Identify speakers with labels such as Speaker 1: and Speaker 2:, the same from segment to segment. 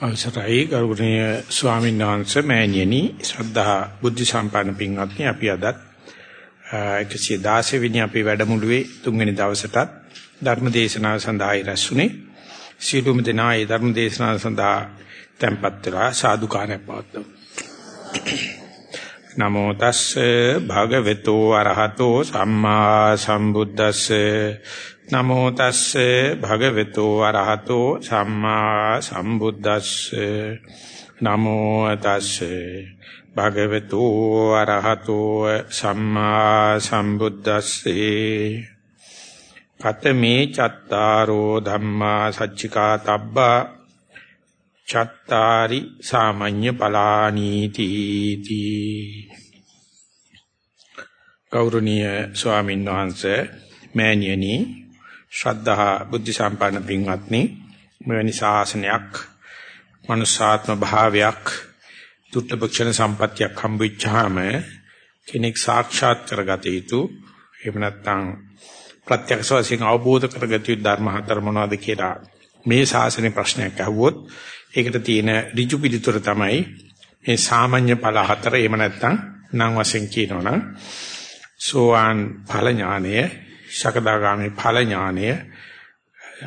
Speaker 1: අවසරයි ගෞරවනීය ස්වාමීන් වහන්සේ මෑණියනි ශ්‍රද්ධා බුද්ධ සම්පන්න පින්වත්නි අපි අදත් 116 වෙනි අපේ වැඩමුළුවේ තුන්වෙනි දවසටත් ධර්ම දේශනාව සඳහා ඉරසුනේ සියලුම දෙනා ඒ ධර්ම දේශනාව සඳහා tempත් වෙලා සාදුකාරය පවත්වමු. නමෝ තස්සේ භගවතු අරහතෝ සම්මා සම්බුද්දස්සේ නමෝ තස්සේ භගවතු අරහතෝ සම්මා සම්බුද්දස්සේ. නමෝ තස්සේ භගවතු අරහතෝ සම්මා සම්බුද්දස්සේ. කතමේ චත්තාරෝ ධම්මා සච්චිකා තබ්බා චත්තාරි සාමඤ්ඤ පලානීති තී. ගෞරවනීය ස්වාමීන් වහන්සේ මෑණියනි ශ්‍රද්ධා බුද්ධ සම්පන්න පින්වත්නි මෙවැනි ශාසනයක් මනුෂ්‍යාත්ම භාවයක් දුර්ලභක්ෂණ සම්පත්තියක් හම්බෙච්චාම කෙනෙක් සාක්ෂාත් කරගත යුතු එහෙම නැත්නම් ප්‍රත්‍යක්ෂ වශයෙන් අවබෝධ කරගත යුතු ධර්ම හතර මොනවද කියලා මේ ශාසනයේ ප්‍රශ්නයක් අහුවොත් ඒකට තියෙන ඍජු පිළිතුර තමයි මේ සාමාන්‍ය ඵල හතර. එහෙම නැත්නම් නම් වශයෙන් කියනවනම් සෝවාන් ඵල ඥානය ශකදාගාමි ඵල ඥානය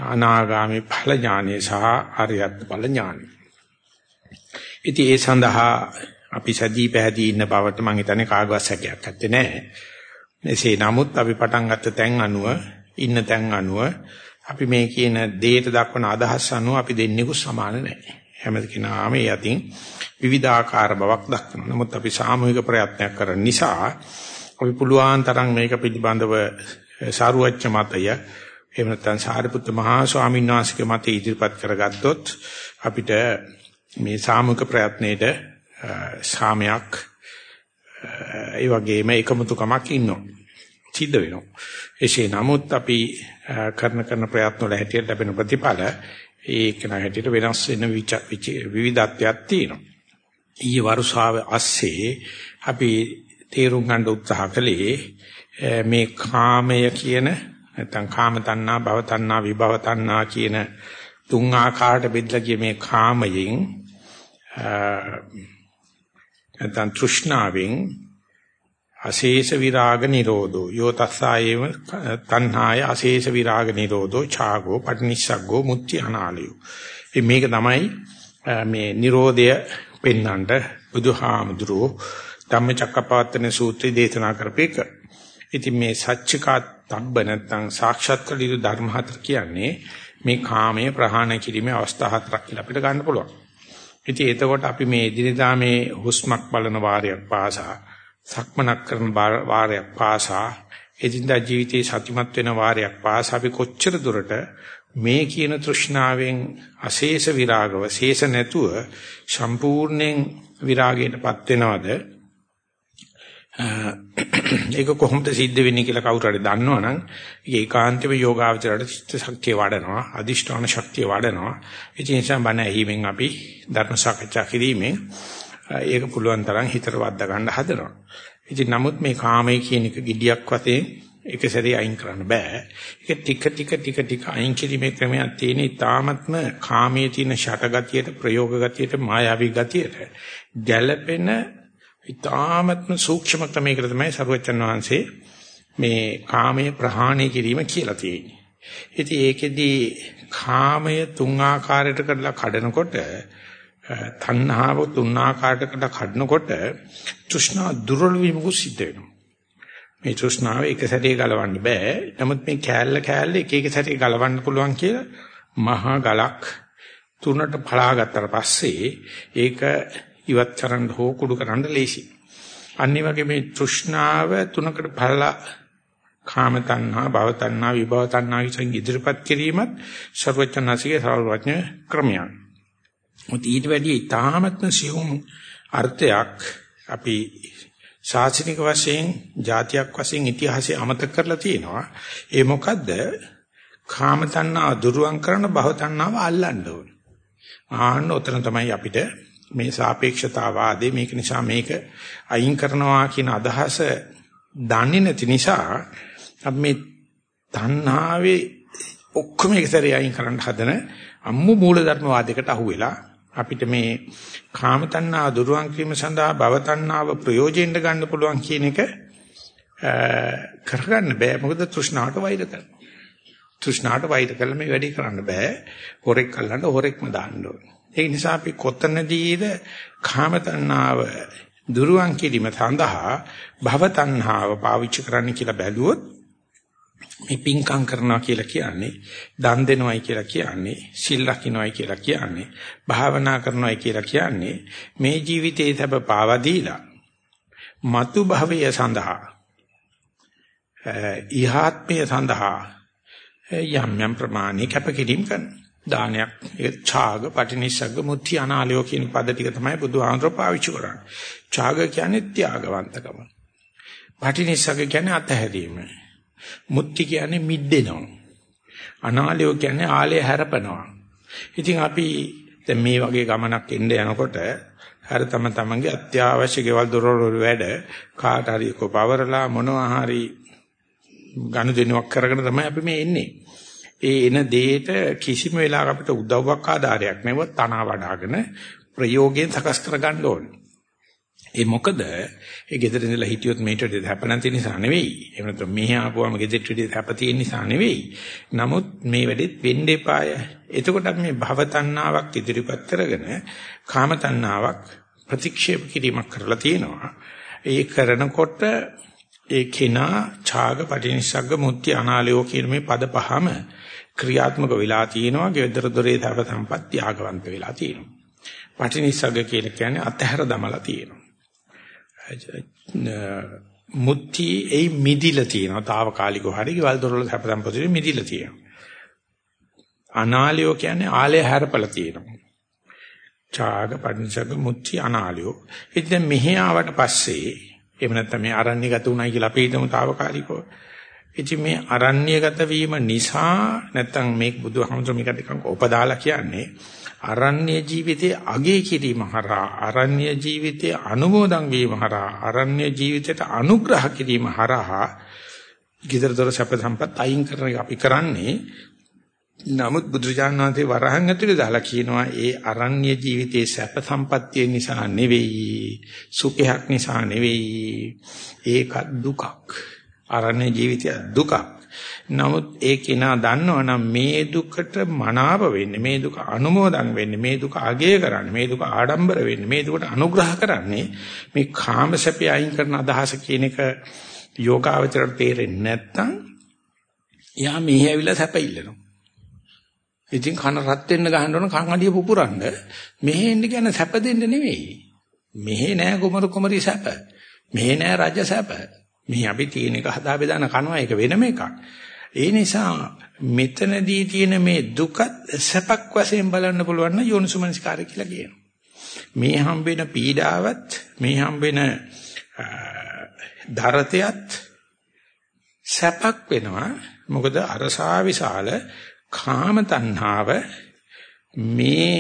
Speaker 1: අනාගාමි ඵල ඥානය සහ ආර්යත් ඵල ඥානය. ඉතින් ඒ සඳහා අපි සදී පැහැදී ඉන්න බවට මම හිතන්නේ කාගවත් සැකයක් නැත්තේ නෑ. එසේ නමුත් අපි පටන් ගත්ත තැන් අනුව ඉන්න තැන් අනුව අපි මේ කියන දේට දක්වන අදහස් අනුව අපි දෙන්නෙකු සමාන නැහැ. හැම කෙනාම මේ යතින් විවිධාකාර බවක් දක්වනවා. නමුත් අපි සාමූහික ප්‍රයත්නයක් කරන නිසා අපි පුළුවන් තරම් මේක පිළිබඳව සාරුවච්ච මතය එහෙම නැත්නම් සාරිපුත්ත මහා ස්වාමීන් වහන්සේගේ මතය ඉදිරිපත් කරගත්තොත් අපිට මේ සාමූහික ප්‍රයත්නයේද සාමයක් ඒ වගේම එකමුතුකමක් ඉන්නවා. සිද්ධ වෙනවා. එසේ නමුත් අපි කරන කරන ප්‍රයත්න වල හැටියට ලැබෙන ප්‍රතිඵල ඒක න හැටියට වෙනස් වෙන විවිධත්වයක් තියෙනවා. ඊයේ වරුසාව ASCII අපි තේරුම් ගන්න උත්සාහ කළේ මේ කාමය කියන නැත්නම් කාම තණ්හා භව තණ්හා විභව තණ්හා කියන තුන් ආකාරයට බෙදලා ගිය මේ කාමයෙන් නැත්නම් තෘෂ්ණාවෙන් අශේෂ විරාග නිරෝධෝ. යෝ තස්සායේව තණ්හාය අශේෂ විරාග නිරෝධෝ ඡාගෝ පටිනිස්සග්ගෝ මුත්‍ති අනාලයෝ. මේක තමයි මේ නිරෝධය පෙන්වන්නට බුදුහාමුදුරෝ ධම්මචක්කපවත්තන සූත්‍රය දේශනා කරපේක. ඉතින් මේ සච්චිකා තබ්බ නැත්නම් සාක්ෂාත් කළ යුතු ධර්ම හතර කියන්නේ මේ කාමයේ ප්‍රහාණය කිරීමේ අවස්ථා හතරක් කියලා අපිට ගන්න පුළුවන්. ඉතින් එතකොට අපි මේ එදිනදා මේ හුස්මක් බලන වාරයක් පාසා සක්මනක් කරන වාරයක් පාසා එදිනදා ජීවිතේ සතිමත් වෙන වාරයක් පාසා අපි කොච්චර දුරට මේ කියන තෘෂ්ණාවෙන් අශේෂ විරාගව ශේෂ නැතුව සම්පූර්ණයෙන් විරාගයටපත් වෙනවද ඒක කොහොමද සිද්ධ වෙන්නේ කියලා කවුරු හරි දන්නවනම් ඒක ඒකාන්තව යෝගාවචරයට චිත්ත ශක්තිය වඩනවා අදිෂ්ඨාන ශක්තිය වඩනවා. ඒ නිසා බණ ඇහිමින් අපි ධර්ම සාකච්ඡා කිරීමෙන් ඒක පුළුවන් තරම් හිතට වද්දා ගන්න හදනවා. ඉතින් නමුත් මේ කාමයේ කියන එක gediyak වශයෙන් ඒක සැරේ අයින් කරන්න බෑ. ඒක ටික ටික ටික ටික අයින් කිරීමේ ක්‍රමයක් තියෙන ඉතාමත්ම කාමයේ තියෙන ෂටගතියට ප්‍රයෝග ගතියට මායාවී ගතියට ගැළපෙන ඊ타මත්ම සූක්ෂම ක්‍රමයකට තමයි සරුවචන් වහන්සේ මේ කාමයේ ප්‍රහාණය කිරීම කියලා තියෙන්නේ. ඉතින් ඒකෙදී කාමය තුන් ආකාරයකට කඩලා කඩනකොට තණ්හාව තුන් ආකාරයකට කඩනකොට තෘෂ්ණා දුර්වල වීමක සිද්ධ වෙනවා. මේ තෘෂ්ණාව එක සැරේ ගලවන්න බෑ. නමුත් මේ කෑල්ල කෑල්ල එක එක සැරේ ගලවන්න පුළුවන් කියලා මහා ගලක් තුනට පලාගත්තට පස්සේ ඒක ඉවත් කරන්න හෝ කුඩු කරන්න ලේසි. අනිත් වගේ මේ තෘෂ්ණාව තුනකට බලලා කාම තණ්හා, භව තණ්හා, විභව තණ්හා විසින් ඉදිරිපත් කිරීමත් ਸਰවඥාසිකේ සාරවත්ඥ ක්‍රමයක්. මුත් ඊට වැඩි ඊ타මත්ම සියුම් අර්ථයක් අපි ශාසනික වශයෙන්, જાතියක් වශයෙන් ඉතිහාසයේ අමතක කරලා තියෙනවා. ඒ මොකද්ද? කාම තණ්හා දුරුවන් කරන භව තණ්හාව අල්ලන්න ඕනේ. ආන්න උතන තමයි අපිට මේ සාපේක්ෂතාවාදී මේක නිසා මේක අයින් කරනවා කියන අදහස දන්නේ නැති නිසා අපි මේ තණ්හාවේ ඔක්කොම එක සැරේ අයින් කරන්න හදන අම්මු මූලධර්ම වාදයකට අහු වෙලා අපිට මේ කාම තණ්හා දුරුවන් කිරීම සඳහා භව තණ්හාව ප්‍රයෝජෙන්න ගන්න පුළුවන් කියන එක කරගන්න බෑ මොකද තෘෂ්ණාවට වෛර කරනවා. තෘෂ්ණාවට වෛර කළා මේ වැඩේ කරන්න බෑ. හොරෙක් කල්ලන්න හොරෙක්ම දාන්න ඕනේ. ඒ නිසා අපි කොතනදීද කාම තණ්හාව දුරුවන් කිරීම සඳහා භව තණ්හාව පාවිච්චි කරන්න කියලා බැලුවොත් මේ පිංකම් කරනවා කියලා කියන්නේ දන් දෙනවයි කියලා කියන්නේ සිල් රකින්නවයි කියලා කියන්නේ භාවනා කරනවයි කියලා කියන්නේ මේ ජීවිතයේ තබ පාවා දීලා మతు භවය සඳහා ඉහාත්මය සඳහා යම් යම් ප්‍රමාණික කැපකිරීම කරනවා. දානයක් ඒ ඡාග පටිනිස්සග්ග මුත්‍ති අනාලයෝ කියන පද ටික තමයි බුදුහාමර පාවිච්චි කරන්නේ. ඡාග කියන්නේ ත්‍යාගවන්තකම. පටිනිස්සග්ග කියන්නේ අතහැරීම. මුත්‍ති කියන්නේ මිද්දෙනවා. අනාලයෝ කියන්නේ ආලය හැරපනවා. ඉතින් අපි දැන් මේ වගේ ගමනක් එන්න යනකොට හර තම තමන්ගේ අත්‍යවශ්‍ය ගෙවල් දොරවල් වැඩ කාට හරි කොපවරලා මොනවා හරි ගනුදෙනුවක් කරගෙන තමයි අපි මේ එන්නේ. ඒ එන දෙයට කිසිම වෙලාවක අපිට උදව්වක් ආධාරයක් නැව තනවා වඩාගෙන ප්‍රයෝගයෙන් සකස් කරගන්න ඕනේ. ඒ මොකද ඒ ගෙදර ඉඳලා හිටියොත් මේට දෙද හැප නැති නිසා නෙවෙයි. එහෙම නැත්නම් මෙහි ආපුවම ගෙදරට දෙද හැප තියෙන නිසා නෙවෙයි. නමුත් මේ වැඩෙත් වෙන්න එපාය. එතකොට මේ භව තණ්හාවක් ඉදිරිපත් කරගෙන කාම තණ්හාවක් ප්‍රතික්ෂේප කිරීමක් කරලා තියෙනවා. ඒ කරනකොට ඒ කෙනා ඡාග පටිනිස්සග්ග මුත්‍ති අනාලයෝ කියන මේ පද පහම ක්‍රියාත්මක වෙලා තියෙනවා. ගෙදර දොරේ තව සම්පත්‍ය ආගවන්ත වෙලා තියෙනවා. පටිනිස්සග්ග කියලා කියන්නේ අතහැර දමලා තියෙනවා. මුත්‍ති ඒ මිදිලා තියෙනවා. తాවකාලිකව හරි ගෙවල් දොරවල සැප සම්පතේ මිදිලා තියෙනවා. අනාලයෝ කියන්නේ ආලය හැරපලා තියෙනවා. ඡාග පටිනිස්සග්ග මුත්‍ති අනාලයෝ. ඉතින් මෙහි ආවට පස්සේ එහෙම නැත්නම් මේ අරණ්‍යගත උනායි කියලා අපි හිතමු తాවකාලිකව. ඉතින් මේ අරණ්‍යගත වීම නිසා නැත්නම් මේ බුදුහමතුන් මේකට ටිකක් උපදාලා කියන්නේ අරණ්‍ය ජීවිතයේ අගේ කිරීම හරහා අරණ්‍ය ජීවිතයේ අනුමෝදන් වීම හරහා අරණ්‍ය ජීවිතයට අනුග්‍රහ කිරීම හරහා giderදොර සැප සම්පත් අයින් කරන අපි කරන්නේ. නමුත් බුදුරජාණන් වහන්සේ වරහන් ඇතුලේ දාලා කියනවා ඒ අරණ්‍ය ජීවිතයේ සැප සම්පත්තිය නිසා නෙවෙයි සුඛයක් නිසා නෙවෙයි ඒක දුකක්. අරණ්‍ය ජීවිතය දුකක්. නමුත් ඒ කෙනා දන්නවනම් මේ දුකට මනාප වෙන්නේ මේ දුක අනුමෝදන් වෙන්නේ මේ දුක අගය කරන්නේ මේ දුක ආඩම්බර වෙන්නේ මේ දුකට අනුග්‍රහ කරන්නේ මේ කාම සැපය අයින් කරන අදහස කියන එක යෝගාවචරයට තේරෙන්නේ නැත්නම් යා මෙහි ඇවිල්ලා සැප ඉල්ලනවා. ඉතින් කන රත් වෙන්න ගහන්න ඕන කන් අඩිය පුපුරන්න. මෙහෙ එන්න කියන්නේ සැප දෙන්න නෙවෙයි. මෙහෙ නෑ කුමරු කුමරි සැප. මෙහෙ නෑ රජ සැප. මෙහි අපි තියෙන එක හදා බෙදාන කනවා ඒක වෙනම එකක් ඒ නිසා මෙතනදී තියෙන මේ දුකත් සැපක් වශයෙන් බලන්න පුළුවන් නම් යෝනිසුමනස්කාරය කියලා කියනවා. මේ හම්බෙන පීඩාවත් මේ හම්බෙන දරතයත් සැපක් වෙනවා. මොකද අරසා විශාල කාම තණ්හාව මේ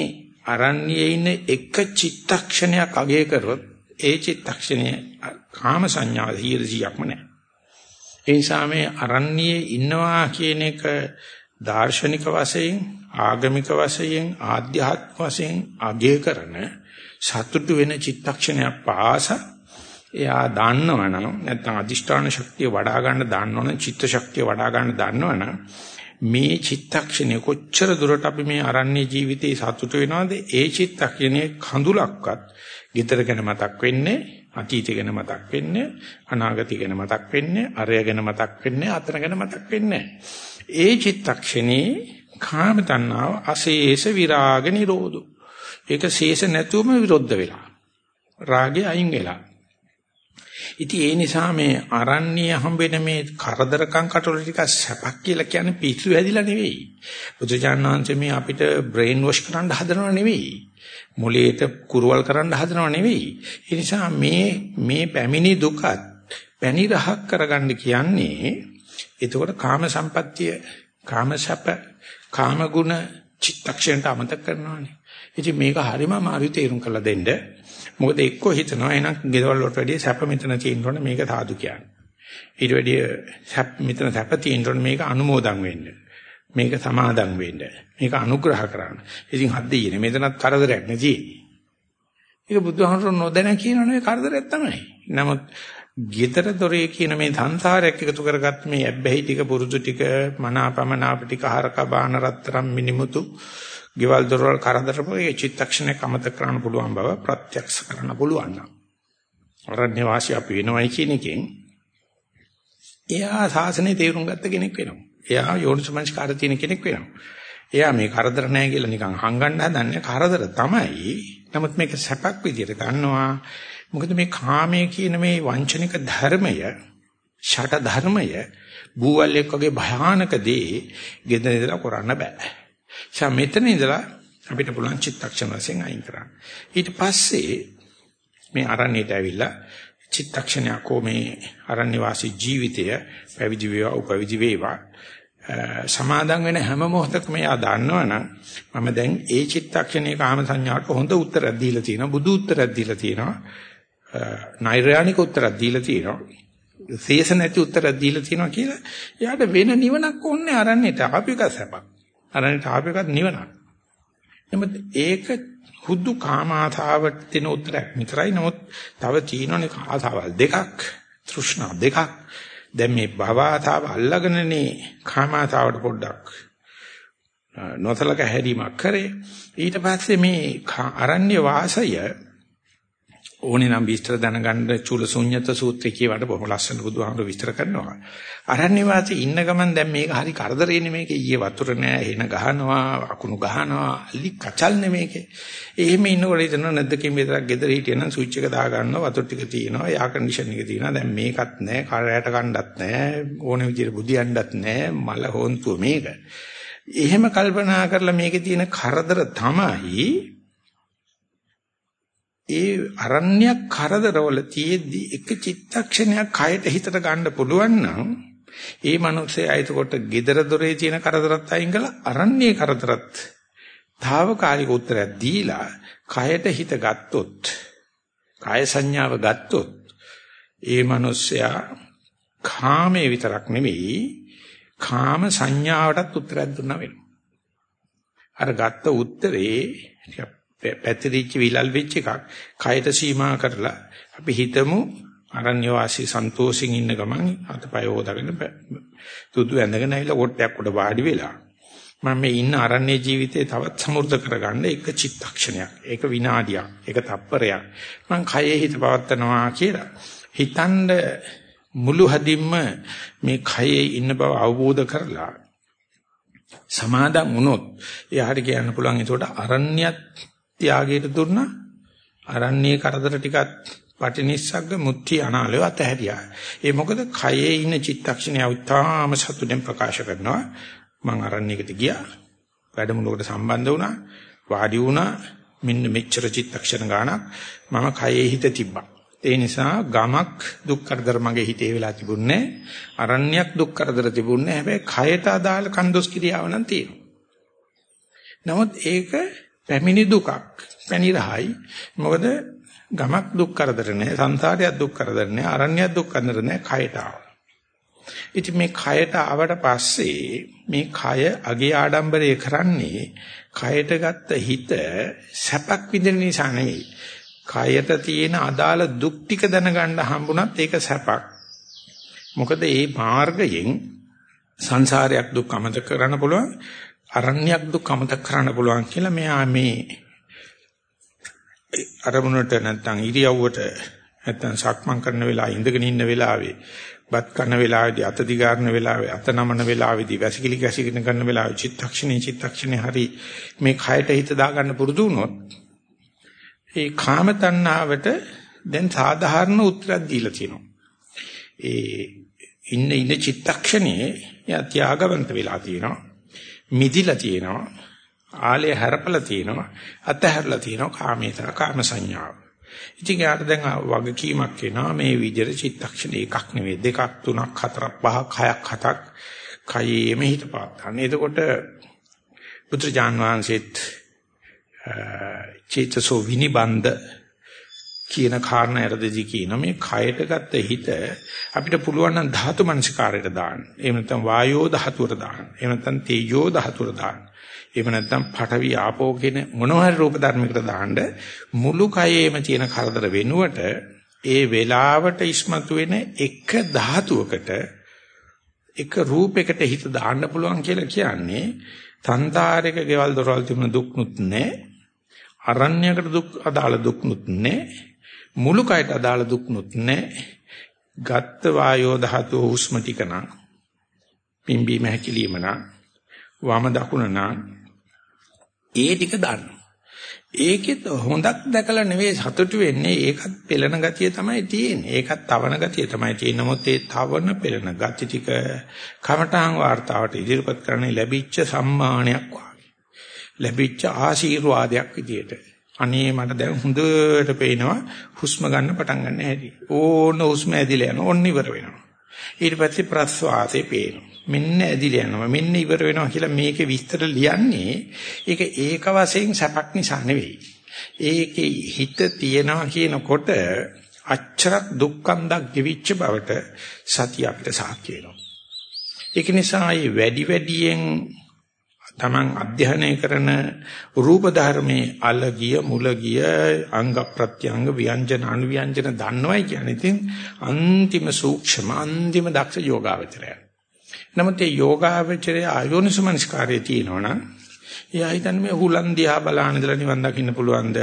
Speaker 1: අරණ්‍යයේ ඉන්න එක චිත්තක්ෂණයක් අගය කරොත් ඒ චිත්තක්ෂණය කාම සංඥා 100%ක්ම නැහැ. ඒ නිසා මේ අරණ්‍යයේ ඉන්නවා කියන එක දාර්ශනික වශයෙන් ආගමික වශයෙන් ආධ්‍යාත්මික වශයෙන් අගය කරන සතුටු වෙන චිත්තක්ෂණයක් පාස එයා දන්නවනම් නැත්නම් අදිෂ්ඨාන ශක්තිය වඩා ගන්න දන්නවනම් චිත්ත ශක්තිය වඩා ගන්න දන්නවනම් මේ චිත්තක්ෂණය කොච්චර දුරට අපි මේ අරණ්‍ය ජීවිතේ සතුටු වෙනවද ඒ චිත්තක්ෂණයේ කඳුලක්වත් ගෙදර ගැන මතක් වෙන්නේ අතීතය ගැන මතක් වෙන්නේ අනාගතය ගැන මතක් වෙන්නේ අරය ගැන මතක් වෙන්නේ අතන ගැන මතක් වෙන්නේ ඒ චිත්තක්ෂණේ කාම තණ්හාව අශේෂ විරාග නිරෝධු. ඒක ශේෂ නැතුවම විරුද්ධ වෙලා රාගය අයින් වෙලා ඉතින් ඒ නිසා මේ අරණ්‍ය හම්බෙන මේ කරදරකම් කටවල ටික සැපක් කියලා කියන්නේ පිස්සු හැදිලා නෙවෙයි බුදුචානන්සේ මේ අපිට බ්‍රේන් වොෂ් කරන්න හදනව නෙවෙයි මොලේට කුරුවල් කරන්න හදනව නෙවෙයි. ඒ නිසා මේ මේ පැමිණි දුකත් පැණි රහක් කරගන්න කියන්නේ එතකොට කාම සම්පත්තිය, කාම සැප, කාම ගුණ චිත්තක්ෂණයට අමතක කරනවානේ. ඉතින් මේක හරිම අමාරු තේරුම් කරලා දෙන්න. මොකද එක්කෝ හිතනවා එහෙනම් ගෙදවල් වලට වැඩිය සැප මෙතන තියෙන්න ඕනේ මේක සාදු කියන්නේ. ඊට වැඩිය සැප මෙතන සැප තියෙන්න ඕනේ මේක අනුමෝදන් වෙන්න. මේක සමාදම් වෙන්න. මේක අනුග්‍රහ කරන්න. ඉතින් හද්දියේ මෙතනත් කරදරයක් නෙදී. ඒක බුදුහාමුදුරුවෝ නොදැන කියනනේ කරදරයක් තමයි. නමුත් ගෙදර දොරේ කියන මේ සංසාරයක් එකතු කරගත් මේ ඇබ්බැහි ටික පුරුදු ටික මනාපමනාප ටික හරක බාන රත්තරම් මිනිමුතු ගෙවල් දොරවල් කරදර පොයේ චිත්තක්ෂණය කමත කරන්න පුළුවන් බව ප්‍රත්‍යක්ෂ කරන්න පුළුවන් නම් අරණ්‍ය වාසී අපි වෙනවයි කියන එකෙන් එයා සාසනේ තේරුම් ගත්ත කෙනෙක් වෙනවා. එයා යෝනිසමංස්කාර තියෙන කෙනෙක් වෙනවා. එයා මේ කරදර නැහැ කියලා නිකන් හංගන්න හදන්නේ කරදර තමයි. නමුත් මේක සැපක් විදියට ගන්නවා. මොකද මේ කාමයේ කියන මේ වංචනික ධර්මය, ෂට ධර්මය බූවල්ෙක් වගේ භයානක දේ ගෙදර ඉඳලා කරන්න බෑ. ඒ මෙතන ඉඳලා අපිට පුළුවන් චිත්තක්ෂණ වශයෙන් අයින් කරන්න. ඊට පස්සේ මේ අරණියට ඇවිල්ලා චිත්තක්ෂණයක් මේ අරණ්‍ය වාසී ජීවිතය පැවිදි වේවා උපවිදි වේවා සමාදන් වෙන හැම මොහොතකම එයා දන්නවනම් මම දැන් ඒ චිත්තක්ෂණයේ කාම සංඥාවට හොඳ උත්තරයක් දීලා තියෙනවා බුදු උත්තරයක් දීලා තියෙනවා නෛර්යානික උත්තරයක් දීලා තියෙනවා ශේෂ නැති උත්තරයක් දීලා තියෙනවා කියලා එයාට වෙන නිවනක් ඕනේ අරන්නේට ආපික සැපක් අරන්නේට ආපිකත් නිවනක් නමුත් ඒක හුදු කාම ආතාවට දෙන උත්තරයක් විතරයි. නමුත් තව තියෙනනේ ආතාවල් දෙකක්, තෘෂ්ණා දෙකක්. දැන් මේ භව ආතාව අල්ලගෙනනේ කාම ආතාවට පොඩ්ඩක් නොතලක හැරීමක් කරේ. ඊට පස්සේ මේ අරණ්‍ය වාසය ඕනේ නම් විස්තර දැනගන්න චූලසුඤ්ඤත සූත්‍රය කියවට බොහොම ලස්සන බුදුහාමුදුරු විස්තර කරනවා. අරණ්‍ය වාසී ඉන්න ගමන් දැන් මේක හරි කරදරේනේ මේක ඊයේ වතුර නෑ එන ගහනවා අකුණු ගහනවා අලි කචල්නේ මේකේ. එහෙම ඉන්නකොට හිතන නැද්දකින් විතරක් ගෙදර හිටියනම් ස්විච් එක දා ගන්නවා වතුර ටික තියෙනවා එයා කන්ඩිෂන් එක තියෙනවා දැන් මේකත් නෑ කරයට කණ්ඩත් නෑ ඕනේ විදිහට බුදියන්නත් නෑ මල හොන්තුව මේක. එහෙම කල්පනා කරලා මේකේ තියෙන කරදර තමයි ඒ අරණ්‍යයක් කරදරවල තියෙද්දි එක චිත්තක්ෂණයක් කයට හිතට ගන්න පුළුවන් නම් ඒ මිනිස්සේ අයිතකොට gedara dore තියෙන කරදරත් අයින් කළා අරණ්‍යයේ කරදරත් తాවකාලික උත්තරයක් දීලා කයට හිත ගත්තොත් කාය සංඥාව ගත්තොත් ඒ මිනිස්සයා කාමයේ විතරක් නෙවෙයි කාම සංඥාවටත් උත්තරයක් දුන්නා වෙනවා. අර ගත්ත උත්තරේ පැතිරිච්ච විලල් වෙච්ච එකක් කයට සීමා කරලා අපි හිතමු අරණ්‍ය වාසී සන්තෝෂින් ඉන්න ගමන් අතපය හොදාගෙන තුතු ඇඳගෙන ඇවිල්ලා කොට්ටයක් උඩ වාඩි වෙලා මම මේ ඉන්න අරණ්‍ය ජීවිතේ තවත් සමෘද්ධ කරගන්න එක චිත්තක්ෂණයක් ඒක විනාඩියක් ඒක තප්පරයක්. මං කයේ හිත පවත්නවා කියලා හිතනද මුළු හදින්ම මේ කයේ ඉන්න බව අවබෝධ කරලා සමාදම් වුණොත් එයාට කියන්න පුළුවන් ඒකට අරණ්‍යත් ත්‍යාගයට දුන්නා. අරන්නේ කරදර ටිකත් පටිනිස්සග්ග මුත්‍ති අනාලව අතහැරියා. ඒ මොකද කයේ ඉන්න චිත්තක්ෂණය උත්තාම සතුටෙන් ප්‍රකාශ කරනවා. මං අරන්නේකට ගියා. වැඩමුළුවකට සම්බන්ධ වුණා. වාඩි වුණා. මෙන්න මෙච්චර චිත්තක්ෂණ ගානක් මම කයේ හිත තිබ්බා. ඒ නිසා ගමක් දුක් කරදර මගේ හිතේ වෙලා තිබුණේ අරණ්‍යයක් දුක් කරදර තිබුණේ හැබැයි කයට අදාළ කන්දොස් කිරියාව නම් තියෙනවා. නමුත් ඒක පැමිණි දුකක් පැනිරහයි. මොකද ගමක් දුක් කරදර නැහැ සංසාරයක් දුක් කරදර නැහැ අරණ්‍යයක් දුක් කරදර නැහැ කයට ආවා. ඉතින් මේ කයට ආවට පස්සේ මේ කය අගේ ආඩම්බරය කරන්නේ කයට ගත්ත හිත සැපක් විඳින නිසා නෙවෙයි. කයට තියෙන අදාළ දුක් ටික දැනගන්න හම්බුණත් ඒක සැපක්. මොකද මේ මාර්ගයෙන් සංසාරයක් දුක් අමතක කරන්න පුළුවන්. අරණ්‍යයක් දුක් අමතක කරන්න පුළුවන් කියලා මෙයා මේ අරමුණට නැත්තම් ඉරියව්වට නැත්තම් සක්මන් කරන වෙලාව ඉඳගෙන ඉන්න වෙලාවේ බත් කන වෙලාවේදී අත දිගාරන වෙලාවේ අත නමන වෙලාවේදී වැසිකිලි ගැසිකින කරන වෙලාවේ චිත්තක්ෂණේ චිත්තක්ෂණේ හරි මේ කයට හිත දාගන්න පුරුදු වුණොත් ඒ කාම තණ්හාවට දැන් සාධාරණ උත්තරයක් දීලා තියෙනවා. ඒ ඉන්න ඉන්න චිත්තක්ෂණේ යා ත්‍යාගවන්ත වෙලා තියෙනවා. මිදිලා තියෙනවා. ආලය හැරපලා තියෙනවා. අතහැරලා තියෙනවා කාමේතර කාම සංඥාව. ඉතින් යාට දැන් වගකීමක් එනවා. මේ විදිහට චිත්තක්ෂණ එකක් නෙවෙයි. දෙකක් තුනක් හතරක් පහක් හයක් හතක් කයේම හිතපාත්තන්න එතකොට පුත්‍රජාන් වහන්සේත් චේතසෝ විනිබන්ද කියන කාරණා යටදී කියන මේ කයට ගත්ත හිත අපිට පුළුවන් නම් ධාතු මනසිකාරයට දාන්න. එහෙම නැත්නම් වායෝ ධාතුවට දාන්න. එහෙම නැත්නම් තේජෝ ධාතුවට දාන්න. එහෙම නැත්නම් පඨවි ආපෝ කියන මොනවා හරි රූප ධර්මයකට දාන්න මුළු කයේම තියෙන කරදර වෙනුවට ඒ වෙලාවට ඉස්මතු වෙන එක ධාතුවකට එක රූපයකට හිත දාන්න පුළුවන් කියලා කියන්නේ තන්තාරයක ගෙවල් දොරවල් තිබුණ දුක්නුත් නැහැ. අරණ්‍යයකට දුක් අදාළ දුක්නුත් නැහැ. මුළු කයට අදාළ දුක්නුත් නැහැ. ගත්ත වායෝ ධාතුව හුස්ම ටිකනම් පිම්බීම හැකිලිම නම් වම දකුණ නම් ඒ ටික දාන්න. ඒකෙත් හොඳක් දැකලා නෙවෙයි සතුටු වෙන්නේ ඒකත් පෙළන ගතිය තමයි තියෙන්නේ. ඒකත් තවන ගතිය තමයි තියෙන්නේ. නමුත් ඒ තවන පෙළන ගති ටික කමඨාන් වார்த்தාවට ඉදිරිපත් කරන්නේ ලැබිච්ච සම්මානයක් වාගේ. ලැබිච්ච ආශිර්වාදයක් විදියට. අනේ මට දැන් හොඳට පේනවා හුස්ම ගන්න පටන් ගන්න හැටි. ඕන හුස්ම ඇදිලා යනවා. ඔන්න ඉවර වෙනවා. ඊට පස්සේ ප්‍රස්වාසය පේනවා. මෙන්න ඇදිලා යනවා. මෙන්න ඉවර වෙනවා කියලා මේකේ විස්තර ලියන්නේ ඒක ඒක වශයෙන් සැපක් නිසා නෙවෙයි. ඒකේ හිත තියනවා කියනකොට අච්චරක් දුක්ඛන්දක් ගෙවිච්ච බවට සතිය අපිට සාක්ෂි වෙනවා. ඒක නිසා මේ වැඩි වැඩියෙන් තමන් අධ්‍යයනය කරන රූප ධර්මයේ අලගිය මුලගිය අංග ප්‍රත්‍යංග ව්‍යංජන අනුව්‍යංජන දන්නවයි කියන්නේ ඉතින් අන්තිම සූක්ෂම අන්තිම දක්ෂ යෝගාවචරය. නමුත් මේ යෝගාවචරය ආයෝනිසමනස්කාරයේ තියෙනවනම් එයා හිතන්නේ මේ හුලන් දිහා බලන ඉඳලා නිවන් දකින්න පුළුවන්ද?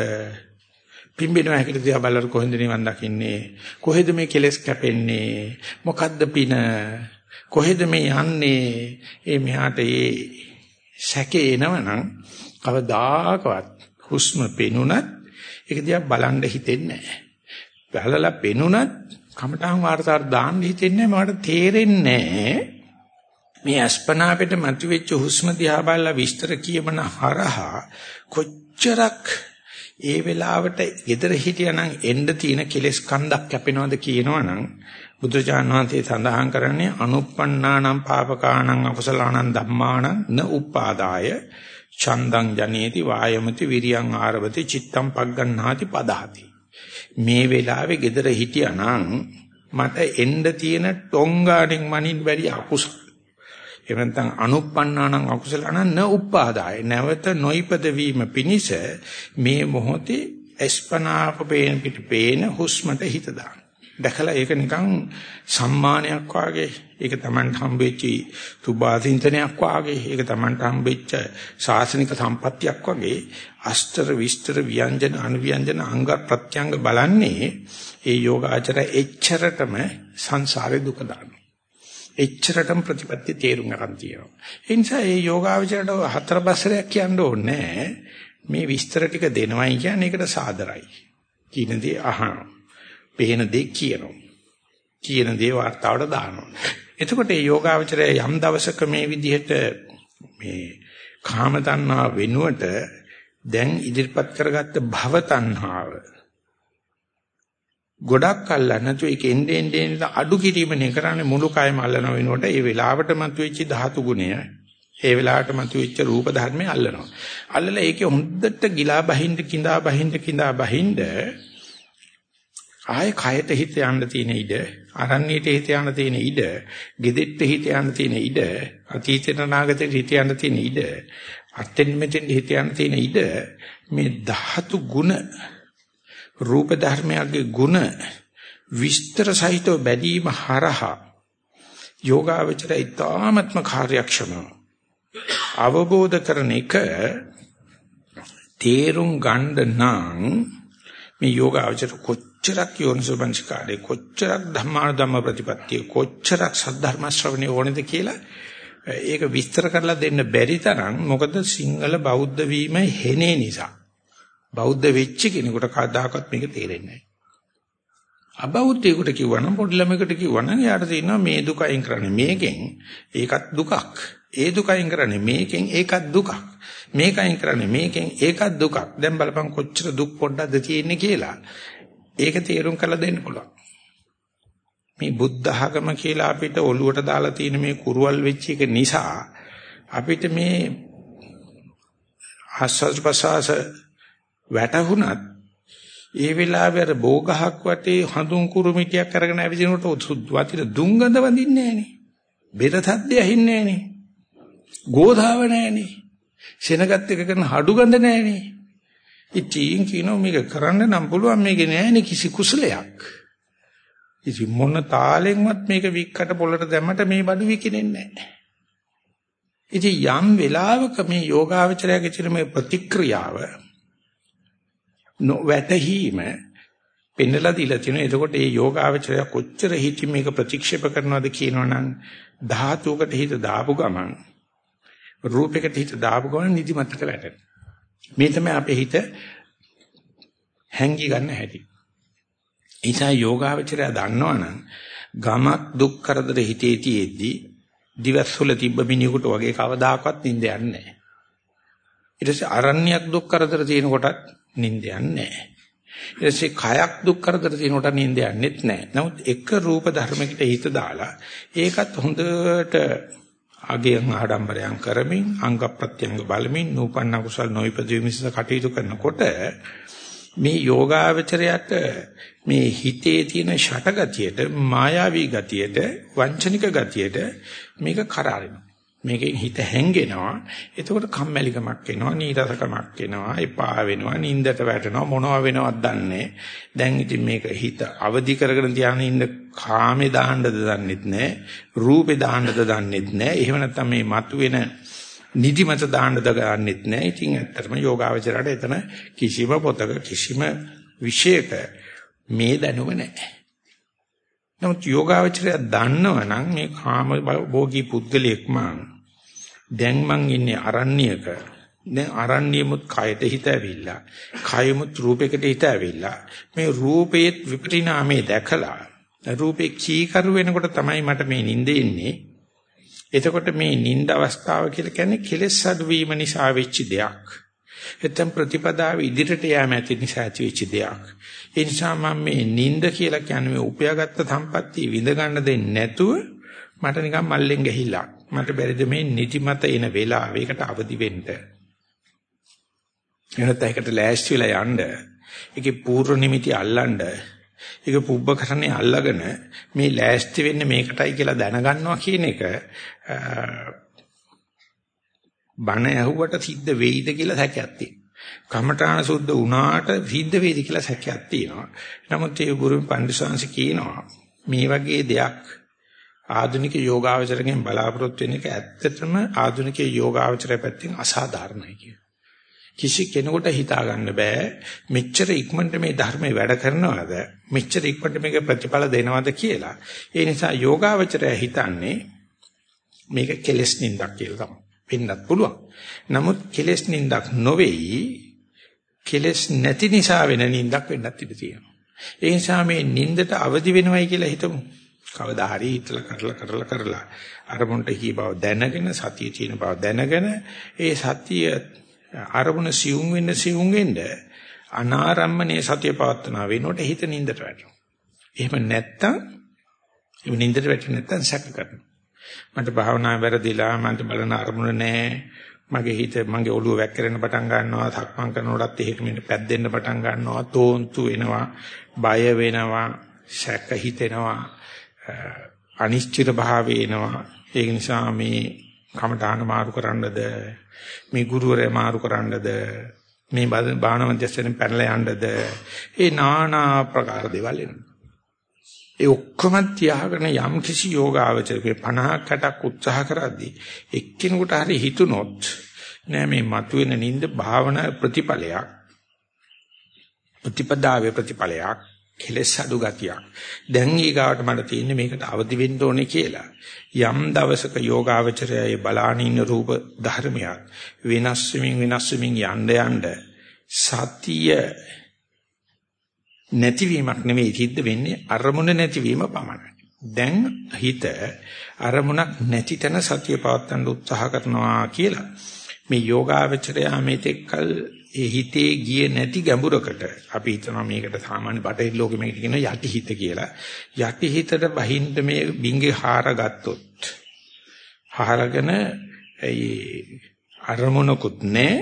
Speaker 1: පිම්බෙනවා හැකිට දිහා බලලා කොහෙන්ද නිවන් දකින්නේ? කොහෙද මේ කෙලෙස් කැපෙන්නේ? මොකද්ද පින? කොහෙද මේ යන්නේ? ඒ මෙහාට ඒ සැකේ එනවනම් කවදාකවත් හුස්ම පෙනුනත් ඒක දිහා බලන්න හිතෙන්නේ නැහැ. බලලා පෙනුනත් කමටහන් වාර්තාවට දාන්න හිතෙන්නේ මට තේරෙන්නේ මේ අස්පනා පිට මතුවෙච්ච හුස්ම දිහා බලලා විස්තර කියමන හරහා කොච්චරක් ඒ වෙලාවට gedara හිටියානම් එන්න තියෙන කෙලෙස් කන්දක් කැපෙනවද කියනවනම් බුදුචාන් වහන්සේ සඳහන් කරන්නේ අනුප්පන්නානම් පාපකානම් අකුසලානම් ධම්මානම් න උපාදාය චන්දං ජනේති වායමති විරියං ආරවති චිත්තං පග්ගණ්හාති පදාති. මේ වෙලාවේ gedara හිටියානම් මට එන්න තියෙන ටොංගාණෙන් මනින් වැඩි අකුසල. එහෙම නැත්නම් අනුප්පන්නානම් අකුසලානම් න උපාදාය නැවත නොයිපද වීම පිණිස මේ මොහොතේ එස්පනාප පේන පිට පේන හුස්මට හිත දාන දැකලා ඒක නිකන් සම්මානයක් වාගේ ඒක Tamanට හම්බෙච්ච සුභාසින්තනයක් වාගේ ඒක Tamanට හම්බෙච්ච ශාසනික සම්පත්තියක් වාගේ අස්තර විස්තර ව්‍යංජන අනුව්‍යංජන අංග ප්‍රත්‍යංග බලන්නේ ඒ යෝගාචර එච්චරටම සංසාරේ දුක දානවා. එච්චරටම ප්‍රතිපත්ති තේරුම් ගන්න තියෙනවා. ඒ නිසා මේ යෝගාචරයට හතර බස්සරයක් කියන්න ඕනේ. මේ විස්තර ටික දෙනවයි කියන්නේ ඒකට සාදරයි. කියන දේ අහනවා. පේන දේ කියනවා. කියන දේ වார்த்தාවට දානවා. එතකොට මේ යෝගාවචරය යම් දවසක මේ විදිහට මේ කාම තණ්හා වෙනුවට දැන් ඉදිරිපත් කරගත්ත භව තණ්හාව ගොඩක් අල්ලන්න නැතු ඒක එන්නේ එන්නේ අඩු කිරීමනේ කරන්නේ මුළු කයම අල්ලන වෙනකොට ඒ වෙලාවට මතුවෙච්ච ධාතු ගුණය ඒ වෙලාවට මතුවෙච්ච රූප ධර්මය අල්ලනවා අල්ලලා ඒකේ හොද්දට ගිලා බහින්ද කිඳා බහින්ද කිඳා බහින්ද ආයේ කයට හිත යන්න තියෙන ඉඩ, අරණ්‍යයට හිත යන්න තියෙන ඉඩ, ගෙදෙට්ට හිත යන්න තියෙන ඉඩ, අතීතේට නාගතේට හිත යන්න තියෙන ඉඩ, අත්ෙන් මෙතෙන් හිත යන්න තියෙන ඉඩ මේ ධාතු ගුණ රූප ධර්මයන්ගේ ගුණ විස්තර සහිතව බැදීම හරහා යෝගාවචර ඊ타ත්ම කාර්යක්ෂම. අවබෝධ කරන එක තේරුම් ගන්න නම් මේ යෝගාවචර කොච්චර කොච්චරක් යෝනිසෝමනසිකාරේ කොච්චරක් ධම්මානුධම්ම ප්‍රතිපත්තිය කොච්චරක් සද්ධර්ම ශ්‍රවණය ඕනේද කියලා ඒක විස්තර කරලා දෙන්න බැරි තරම් මොකද සිංහල බෞද්ධ වීම හෙනේ නිසා. බෞද්ධ වෙච්ච කෙනෙකුට කවදාකවත් මේක තේරෙන්නේ නැහැ. අබෞද්ධයෙකුට කිව්වනම් පොඩි ළමයකට කිව්වනම් එයාට තියෙනවා මේ දුක අයින් කරන්නේ මේකෙන් ඒකත් දුකක්. ඒ දුක අයින් කරන්නේ මේකෙන් ඒකත් දුකක්. මේක අයින් කරන්නේ මේකෙන් ඒකත් දුකක්. දැන් බලපන් කොච්චර දුක් පොඩ්ඩක්ද තියෙන්නේ කියලා. ඒක තේරුම් කරලා දෙන්න පුළුවන්. මේ බුද්ධ ආගම කියලා අපිට ඔළුවට දාලා තියෙන මේ කුරුවල් වෙච්ච එක නිසා අපිට මේ ආස්වාද ප්‍රසආස වැටහුණත් ඒ වෙලාවේ අර බෝගහක් වටේ හඳුන් කුරුමිටියක් අරගෙන ඇවිදිනකොට වතිර දුංගඳ වඳින්නේ නැහනේ. බෙර සද්ද ඇහින්නේ නැහනේ. ගෝධාව නැහනේ. සෙනගත් එක කරන හඩු ගඳ නැහනේ. ඉතින් කියනවා මේක කරන්න නම් පුළුවන් මේක නැහනේ කිසි කුසලයක්. ඉතින් මොන තාලෙන්වත් මේක වික්කට පොළට දැම්මට මේ බඩු විකිනෙන්නේ නැහැ. ඉතින් යම් වෙලාවක මේ යෝගාවචරයේ තියෙන මේ ප්‍රතික්‍රියාව නොවැටහීම පෙන්නලා දීලා තියෙනවා. එතකොට මේ යෝගාවචරය කොච්චර හිතින් මේක ප්‍රතික්ෂේප කරනවද කියනවනම් ධාතුවකට හිත දාපු ගමන් රූපයකට හිත දාපු ගමන් නිදිමතට වැටෙනවා. මේ තමයි අපේ හිත හැංගි ගන්න හැටි. ඒසා යෝගාවචරය දන්නවනම් ගමක් දුක් කරදර හිතේ තියෙද්දි දිවස්වල තිබ්බ මිනිහෙකුට වගේ කවදාකවත් නිින්ද යන්නේ නැහැ. ඊට පස්සේ අරණ්‍යයක් දුක් කරදර තියෙන කොටත් නිින්ද යන්නේ නැහැ. ඊට පස්සේ කයක් දුක් කරදර තියෙන කොට නිින්ද යන්නේත් නැහැ. නමුත් එක රූප ධර්මයකට හිත දාලා ඒකත් හොඳට අගයන් ආඩම්බරයන් කරමින් අංග ප්‍රත්‍යංග බලමින් නූපන්න කුසල් නොයිපදීම මිස කටයුතු කරනකොට මේ යෝගාවචරයට මේ හිතේ තියෙන ෂටගතියට මායාවී ගතියට වංචනික ගතියට මේක කරාරිනවා. මේකෙන් හිත හැංගෙනවා. එතකොට කම්මැලිකමක් එනවා නීරසකමක් එනවා එපා වෙනවා නින්දට වැටෙනවා මොනවා වෙනවද දන්නේ. දැන් ඉතින් මේක හිත අවදි කරගෙන තියාගෙන ඉන්න කාමේ දාන්නද දන්නෙත් නැහැ රූපේ දාන්නද දන්නෙත් නැහැ එහෙම නැත්නම් මේ මතුවෙන නිදිමත දාන්නද ගන්නෙත් නැහැ ඉතින් ඇත්තටම යෝගාවචරයට එතන කිසිම පොතක කිසිම විශේෂක මේ දැනුම නැහැ නමුත් යෝගාවචරය දන්නවනම් මේ කාම භෝගී පුද්ගලයෙක් මං. දැන් මං ඉන්නේ අරණ්‍යක දැන් අරණ්‍යෙමුත් කයට හිත ඇවිල්ලා කයමුත් රූපයකට හිත ඇවිල්ලා මේ රූපයේ විපරිණාමේ දැකලා රූපේ කීකරු වෙනකොට තමයි මට මේ නිින්ද එන්නේ. එතකොට මේ නිින්ද අවස්ථාව කියලා කියන්නේ කෙලෙස් අඩුවීම නිසා වෙච්ච දෙයක්. එතෙන් ප්‍රතිපදාව ඉදිරියට යෑම ඇති නිසා ඇති වෙච්ච දෙයක් ඒ නිසා මම මේ නිින්ද කියලා කියන්නේ මේ උපයාගත්ත සම්පත්තිය විඳ ගන්න දෙන්නේ නැතුව මට නිකන් මල්ලෙන් ගහිලා මට බැරිද මේ නිදිමත එන වෙලාවයකට අවදි වෙන්න. එහෙනම් ඒකට ලෑස්ති වෙලා යන්න. ඒකේ පූර්ව නිමිති අල්ලන්න. ඒක පුබ්බකරණේ අල්ලගෙන මේ ලෑස්ති වෙන්නේ මේකටයි කියලා දැනගන්නවා කියන එක බණ ඇහුවට සිද්ධ වෙයිද කියලා සැකයක් තියෙනවා. කමඨාන සුද්ධ වුණාට සිද්ධ වේද කියලා සැකයක් තියෙනවා. නමුත් ඒ ගුරු පඬිසංශ කියනවා මේ වගේ දෙයක් ආධුනික යෝගාවචරයෙන් බලාපොරොත්තු වෙන එක ඇත්තටම ආධුනික යෝගාවචරය පැත්තෙන් අසාධාරණයි කිය. කිසි කෙනෙකුට හිතා ගන්න බෑ මෙච්චර ඉක්මනට මේ ධර්මයේ වැඩ කරනවද මෙච්චර ඉක්මනට මේක ප්‍රතිඵල දෙනවද කියලා. ඒ නිසා යෝගාවචරය හිතන්නේ මේක කෙලස් නින්දක් කියලා තමයි. වෙන්නත් පුළුවන්. නමුත් කෙලස් නින්දක් නොවේයි කෙලස් නැති නිසා වෙන නින්දක් වෙන්නත් ඉඩ තියෙනවා. ඒ නිසා මේ නින්දට අවදි වෙනවයි කියලා හිතමු. කවදා හරි හිතලා කරලා කරලා කරලා අරමුණට කී බව දැනගෙන සතිය තියෙන බව දැනගෙන ඒ සතිය අරමුණ සියුම් වෙන්න සියුම් වෙන්න අනාරම්මනේ සතිය පවත්වනා වෙනකොට හිත නින්දට වැටෙනවා. එහෙම නැත්තම් ඒ නින්දට වැටෙන්නේ නැත්තම් සැක කරනවා. මට භාවනා වැරදිලා මන්ට බලන අරමුණ නැහැ. මගේ හිත මගේ ඔළුව වැක්කරෙන පටන් ගන්නවා. සක්මන් කරනකොටත් එහෙට මෙන්න පැද්දෙන්න පටන් ගන්නවා. තෝන්තු වෙනවා. බය වෙනවා. සැක හිතෙනවා. අනිශ්චිත භාවය එනවා. ඒක නිසා මේ කමඨාන මාරු කරන්නද මේ ගුරුවරයා මාරු කරන්නද මේ බාහන මධ්‍යස්ථයෙන් පැනලා යන්නද ඒ নানা ප්‍රකාර දේවල් එනවා. ඒ ඔක්කොම තියාගෙන යම් කිසි යෝගාවචරකේ 50ක් 60ක් උත්සාහ කරද්දී එක්කිනෙකුට හරි හිතුනොත් නෑ මේ මතුවෙන නිින්ද භාවනා ප්‍රතිඵලයක් ප්‍රතිපදාවේ ප්‍රතිඵලයක් කෙලෙස් අඩු ගතියක්. දැන් ඊගාවට මට තියෙන්නේ මේකට අවදි වෙන්න ඕනේ කියලා. යම් දවසක යෝගාවචරයේ බලාන ඉන්න රූප ධර්මයක් වෙනස් වෙමින් වෙනස් වෙමින් යන්න යන්න සතිය නැතිවීමක් නෙමෙයි සිද්ධ වෙන්නේ අරමුණ නැතිවීම පමණයි. දැන් හිත අරමුණක් නැති තැන සතිය පවත්වන්න උත්සාහ කරනවා කියලා මේ යෝගාවචරයා මේතෙක්කල් ඒ හිතේ ගියේ නැති ගැඹුරකට අපි හිතනවා මේකට සාමාන්‍ය බටහිර ලෝකෙ මේකට කියන යටි හිත කියලා. යටි හිතට බහින්න මේ බින්ගේ හාර ගත්තොත් හාරගෙන ඒ අරමුණකුත් නැහැ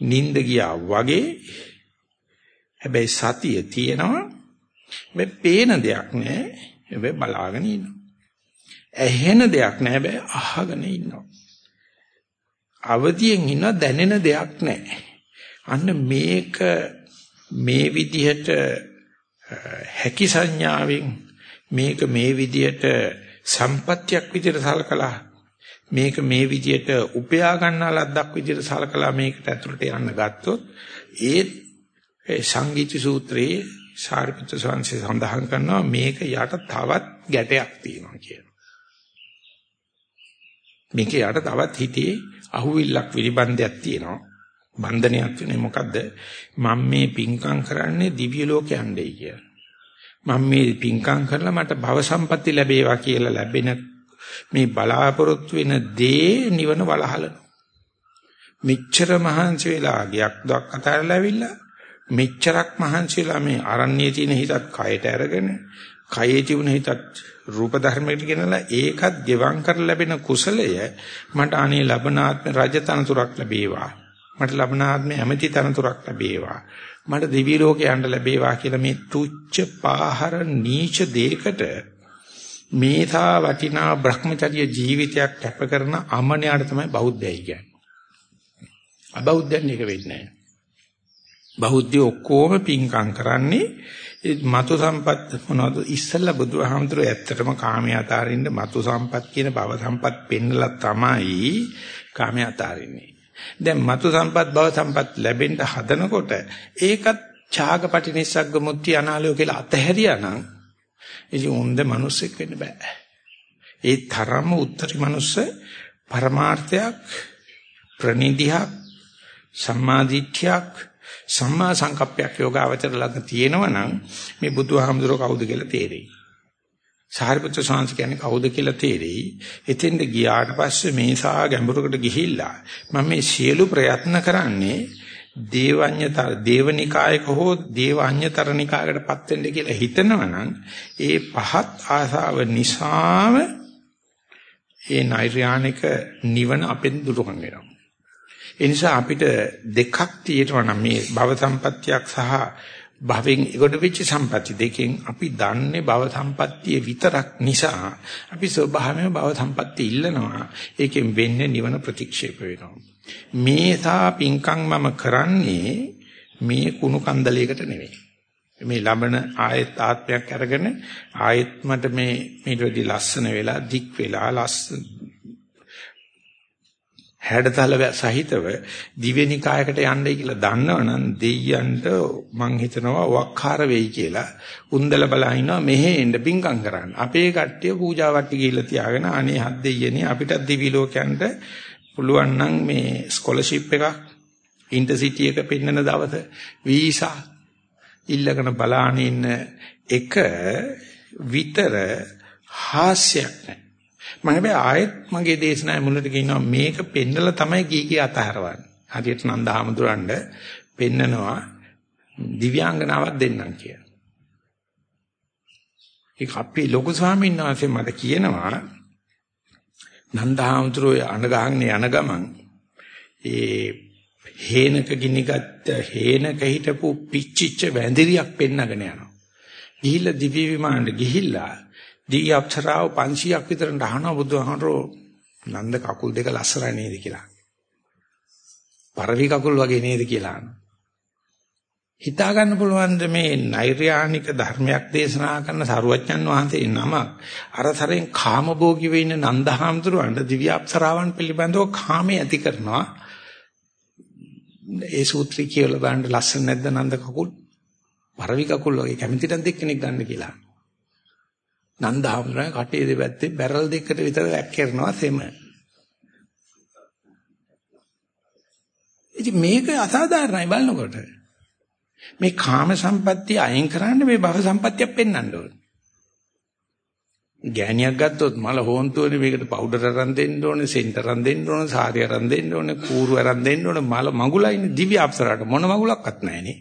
Speaker 1: නිින්ද ගියා වගේ හැබැයි සතිය තියෙනවා. මේ පේන දෙයක් නෑ. හැබැයි බලාගෙන ඉන්නවා. ඇහෙන දෙයක් නෑ හැබැයි අහගෙන ඉන්නවා. අවදියෙන් ඉන්න දැනෙන දෙයක් නෑ. අන්න මේක මේ විදිහට හැකි සංඥාවෙන් මේක මේ විදිහට සම්පත්‍යක් විදිහට සලකලා මේක මේ විදිහට උපයා ගන්නා ලද්දක් විදිහට සලකලා මේකට ඇතුළට යන්න ගත්තොත් ඒ සංගීති සූත්‍රයේ සාරිපුත්‍ර ස්වාමීන් සඳහන් කරනවා මේක යට තවත් ගැටයක් තියෙනවා කියලා. මේක යට තවත් හිතේ අහුවිල්ලක් විලිබන්දයක් තියෙනවා. බන්ධනයක් වෙන්නේ මොකද්ද? මම මේ පිංකම් කරන්නේ දිව්‍ය ලෝකේ යන්නයි කියලා. මම මේ පිංකම් කරලා මට භව සම්පatti ලැබේවා කියලා ලැබෙන මේ බලාපොරොත්තු වෙන දේ නිවන වලහලන. මෙච්චර මහන්සි වෙලා ගයක් දක් අතරලා ඇවිල්ලා මෙච්චරක් මහන්සි වෙලා මේ අරණ්‍යයේ තියෙන හිතත් කයට අරගෙන කයේ තිබුණ හිතත් රූප ධර්මයකට ගෙනලා ඒකත් ගෙවම් කර ලැබෙන කුසලය මට අනේ ලබනාත්ම රජතනතුරක් ලැබේවා මට ලබනාත්ම ඇමති තනතුරක් ලැබේවා මට දිවි ලෝකේ යන්න ලැබේවා කියලා මේ තුච්ච පාහර නීච දෙයකට මේසා වටිනා Brahmacharya ජීවිතයක් කැප කරන අමනයාට තමයි බෞද්ධයයි කියන්නේ. අබෞද්ධයන් එක වෙන්නේ නැහැ. බෞද්ධය ඔක්කොම පිංකම් කරන්නේ මතු සම්පත් මොනවද ඉස්සල්ලා බුදුහාමුදුරුවෝ ඇත්තටම කාමයේ අතාරින්න මතු සම්පත් කියන භව සම්පත් පෙන්නලා තමයි කාමයේ අතාරින්නේ. දැන් මතු සම්පත් භව සම්පත් ලැබෙන්න හදනකොට ඒකත් ඡාගපටි නිස්සග්ග මුත්‍ති අනාලය කියලා අතහැරියා නම් ඉතින් උන්ද මිනිස්සෙක් වෙන්න බෑ. ඒ තරම උත්තරී මිනිස්ස පරමාර්ථයක් ප්‍රනිධියක් සම්මාදිට්ඨියක් සම්මා සංකප්පයක් යෝගාවචර ළඟ තියෙනවා නම් මේ බුදුහාමුදුරුවෝ කවුද කියලා තේරෙයි. සාරිපුත්‍ර ස්වාමීන් කියන්නේ කවුද කියලා තේරෙයි. එතෙන්ද ගියාට පස්සේ මේසා ගැඹුරකට ගිහිල්ලා මම මේ සියලු ප්‍රයත්න කරන්නේ දේවඤ්‍යතර දේවනිකායක හෝ දේවඤ්‍යතරනිකායකටපත් වෙන්න කියලා හිතනවනම් ඒ පහත් ආසාව නිසාම ඒ නෛර්යානික නිවන අපෙන් දුරුවන් වෙනවා. ඒ නිසා අපිට දෙකක් තියෙනවා නම් මේ භව සම්පත්තියක් සහ භවෙන් ඒකට වෙච්ච සම්පatti දෙකෙන් අපි දන්නේ භව සම්පත්තිය විතරක් නිසා අපි ස්වභාවයෙන්ම භව සම්පatti ඉල්ලනවා. ඒකෙන් වෙන්නේ නිවන ප්‍රතික්ෂේප වෙනවා. මේසා පිංකම් මම කරන්නේ මේ කුණු කන්දලයකට නෙවෙයි මේ ලබන ආයත් ආත්මයක් අරගෙන ආයත් මට මේ මේට වැඩි ලස්සන වෙලා දික් වෙලා ලස්සන හැඩතල සහිතව දිවෙනි කායකට යන්නයි කියලා දන්නවනම් දෙයයන්ට මං හිතනවා වක්කාර වෙයි කියලා උන්දල බලා ඉන්නවා මෙහෙ එන්න පිංකම් කරන්න. අපේ කට්ටිය පූජා වට්ටි ගිහිල්ලා තියාගෙන අනේ හත් දෙයියනේ අපිට දිවි ලෝකයන්ට පුළුවන් නම් මේ ස්කෝලර්ෂිප් එකක් ඉන්ටර්සිටි එක පෙන්නන දවස වීසා ඉල්ලගෙන බලාන ඉන්න එක විතර හාස්‍යයක් නැහැ. මම හැබැයි ආයෙත් මගේ දේශනාවේ මුලට කියනවා මේක පෙන්නලා තමයි කීකී අතහරවන්නේ. හරියට නන්දහමඳුරන්ඩ පෙන්නනවා දිව්‍යාංගනාවක් දෙන්නම් කියලා. ඒක අපේ ලොකු ස්වාමීන් වහන්සේ මට කියනවා නන්දහමඳුරෝ අනගහන්නේ යන ගමන් ඒ හේනක ගිනිගත් හේනක හිටපු පිච්චිච්ච වැඳිරියක් පෙන්නගෙන යනවා. ගිහිල්ලා දිව්‍ය විමානෙට ගිහිල්ලා දී අප්සරාව 500ක් විතර අහනවා බුදුහාමරෝ නන්ද කකුල් දෙක ලස්සනයි නේද කියලා. පරවි කකුල් වගේ නේද කියලා. හිතා ගන්න පුළුවන් මේ නෛර්යානික ධර්මයක් දේශනා කරන සරුවච්චන් වහන්සේ නම අරතරෙන් කාමභෝගී වෙන්න නන්දහාමුදුරන්ට දිව්‍ය අප්සරාවන් පිළිබඳව කාමයේ ඇති කරනවා. ඒ සූත්‍රය කියලා බලන්න ලස්සන නැද්ද නන්ද කකුල්? පරවි කකුල් වගේ කැමති නැද්ද කෙනෙක් ගන්න කියලා. නන්දහාමුදුරන් කටේ දෙපැත්තේ බැරල් දෙකකට විතර වැක් කරනවා සෙම. ඉතින් මේක අසාධාරණයි බලනකොට. මේ කාම සම්පත්තිය අයින් කරන්න මේ භව සම්පත්තියක් පෙන්වන්න ඕනේ. ගෑණියක් ගත්තොත් මල හොන්තුවනේ මේකට පවුඩර් අරන් දෙන්න ඕනේ, සෙන්ටර් අරන් දෙන්න ඕනේ, සාරි අරන් දෙන්න ඕනේ, කූරු අරන් දෙන්න ඕනේ, මල මගුලයිනේ දිව්‍ය අප්සරාට මොන මගුලක්වත් නැහැනේ.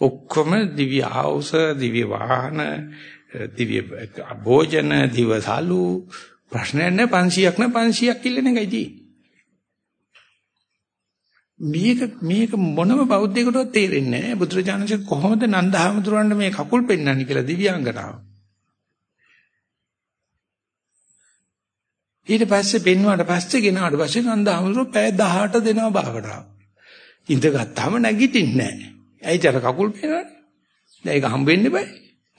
Speaker 1: ඔක්කොම දිව්‍ය ආවුස, දිව්‍ය වාහන, දිව්‍ය භෝජන දිවසලු ප්‍රශ්නයක් නෑ 500ක් නෑ 500ක් කිල්ලන එකයි තියෙන්නේ මේක මේක මොනම බෞද්ධයෙකුටවත් තේරෙන්නේ නැහැ. බුදුරජාණන්සේ කොහොමද නන්දහමතුරන්ට මේ කකුල් පෙන්වන්නේ කියලා දිව්‍යාංගනාව. ඊට පස්සේ පෙන්වුවාට පස්සේ ගෙනාට පස්සේ නන්දහමතුරු පැය 18 දෙනවා භාවනාව. ඉඳගත්තාම නැගිටින්නේ නැහැ. ඇයිද කකුල් පෙන්වන්නේ? දැන් ඒක හම්බ වෙන්න බෑ.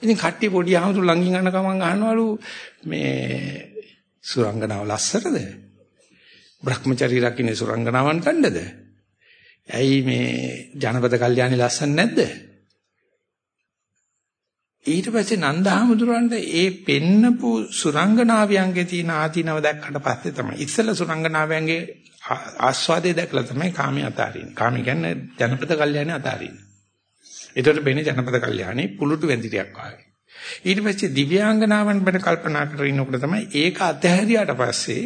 Speaker 1: ඉතින් කට්ටිය පොඩි ආමතුරු ළඟින් යන ගමන් අහනවලු මේ සුරංගනාව ලස්සනද? Brahmachari රකින්නේ සුරංගනාවන් කණ්ඩද? ඇයි මේ ජනපද කල්යාණි ලස්සන නැද්ද? ඊට පස්සේ නන්දහමුදුරන්ට ඒ පෙන්නපු සුරංගනාවියන්ගේ තියෙන ආධිනව දැක්කට පස්සේ තමයි ඉස්සෙල්ලා සුරංගනාවියන්ගේ ආස්වාදේ දැකලා තමයි කාමයේ අතාරින්නේ. කාම කියන්නේ ජනපද කල්යාණි අතාරින්නේ. ඒතකොට වෙන්නේ ජනපද කල්යාණි පුලුටු වෙන්දිරියක් වගේ. ඊට පස්සේ දිව්‍යාංගනාවන් ගැන කල්පනා කරගෙන ඉන්නකොට තමයි ඒක අතහැරියාට පස්සේ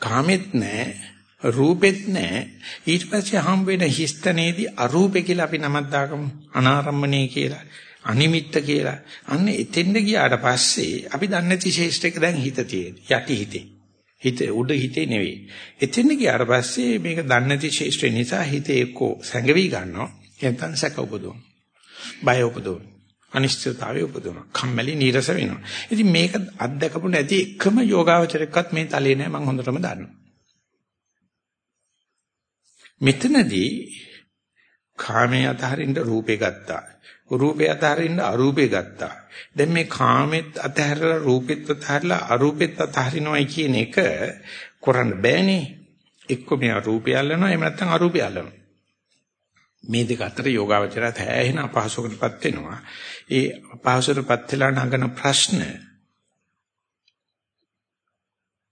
Speaker 1: කාමෙත් නැහැ රූපෙත් නැහැ ඊට පස්සේ හම් වෙන හිස්තනේදී අරූපේ කියලා අපි නමක් දාගමු. අනාරම්මණය කියලා අනිමිත්ත කියලා. අන්න එතෙන්ද ගියාට පස්සේ අපි දන්නේ නැති ශේෂ්ඨයක දැන් හිත තියෙන යටි හිතේ. හිත උඩ හිතේ නෙවෙයි. එතෙන්ද ගියාට පස්සේ මේක දන්නේ නැති ශේෂ්ඨය නිසා හිතේ එක්කෝ සැඟවි ගන්නවා. නැත්නම් සැක උපදවන බය උපදවන අනිශ්චිතතාවය උපදිනවා. කම්මැලි නීරස වෙනවා. ඉතින් මේක අත්දකපු නැති එකම යෝගාවචරයක්වත් මේ තලේ නෑ මම හොඳටම දන්නවා. මෙතනදී කාමයේ අතහරින්න රූපේ ගත්තා. රූපේ අතහරින්න අරූපේ ගත්තා. දැන් මේ කාමෙත් අතහැරලා රූපෙත් අතහැරලා අරූපෙත් අතහරිනවයි කියන එක කරන්න බෑනේ. එක්ක මේ රූපය අල්ලනවා එහෙම නැත්නම් අරූපය අල්ලනවා. මේ දෙක අතර යෝගාවචරය තැහෙන අපහසුකටපත් වෙනවා. ඒ අපහසුටපත් වෙලා නගන ප්‍රශ්න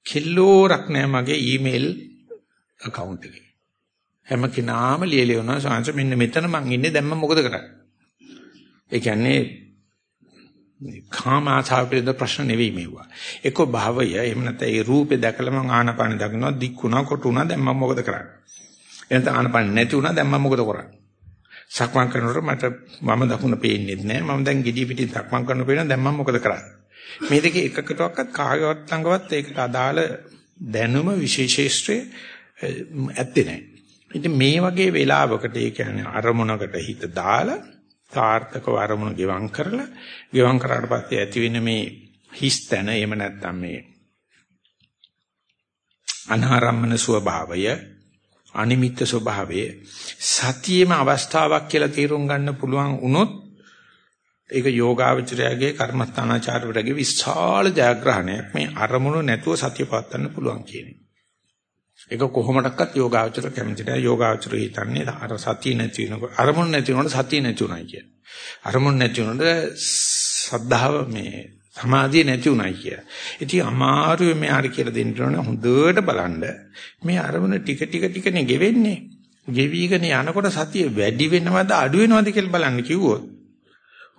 Speaker 1: කිලෝරක් නෑ මගේ ඊමේල් account එකේ. හැම කෙනාම ලියලියනවා සංස මෙන්න මෙතන මං ඉන්නේ දැන් මම මොකද කරන්නේ? ඒ කියන්නේ කාම ආසාව පිළිබඳ ප්‍රශ්න නෙවෙයි මේවා. එක්ක භාවය එහෙම නැත්නම් ඒ රූපේ දැකලා මං ආනපාන දකින්නවා දික්ුණා කොටුණා දැන් මම මොකද කරන්නේ? එහෙනම් ආනපාන නැති වුණා දැන් මම මොකද කරන්නේ? සක්මන් කරනකොට මට වම දකුණ පේන්නේ නැහැ. මම දැන් gediy පිටින් සක්මන් කරන පේනවා. දැන් මම මොකද කරන්නේ? මේ දෙකේ එකකටවත් කාගේවත් ළඟවත් ඒකට අදාළ දැනුම විශේෂේෂ්ත්‍රයේ ඇත්තේ නැහැ. ඉතින් මේ වගේ වෙලාවකට ඒ කියන්නේ අරමුණකට හිත දාලා සාර්ථකව අරමුණ ගෙවම් කරලා ගෙවම් කරාට පස්සේ ඇති වෙන මේ හිස් තැන එහෙම නැත්නම් මේ අනාරම්මන ස්වභාවය අනිමිත්ත ස්වභාවය සතියේම අවස්ථාවක් කියලා තීරුම් ගන්න පුළුවන් වුණොත් ඒක යෝගාවචරයගේ කර්මස්ථානාචාරවලගේ විශාල ජයග්‍රහණයක් මේ අරමුණු නැතුව සතිය පවත්වන්න පුළුවන් කියන්නේ. ඒක කොහොමඩක්වත් යෝගාවචර කැමති නැහැ. යෝගාවචර හිතන්නේ අර සතිය නැති වෙනකොට අරමුණු නැති වෙනකොට සතිය නැති උනායි කියන්නේ. අරමුණු නැති වෙනකොට සද්ධාව මේ සමාධිය නැති උනායි කිය. ඉතින් අමාරුවේ මෙයාට කියලා දෙන්න ඕන හොඳට බලන්න මේ අරමුණ ටික ටික ටිකනේ ගෙවෙන්නේ. ගෙවිගෙන යනකොට සතිය වැඩි වෙනවද අඩු වෙනවද කියලා බලන්න කිව්වොත්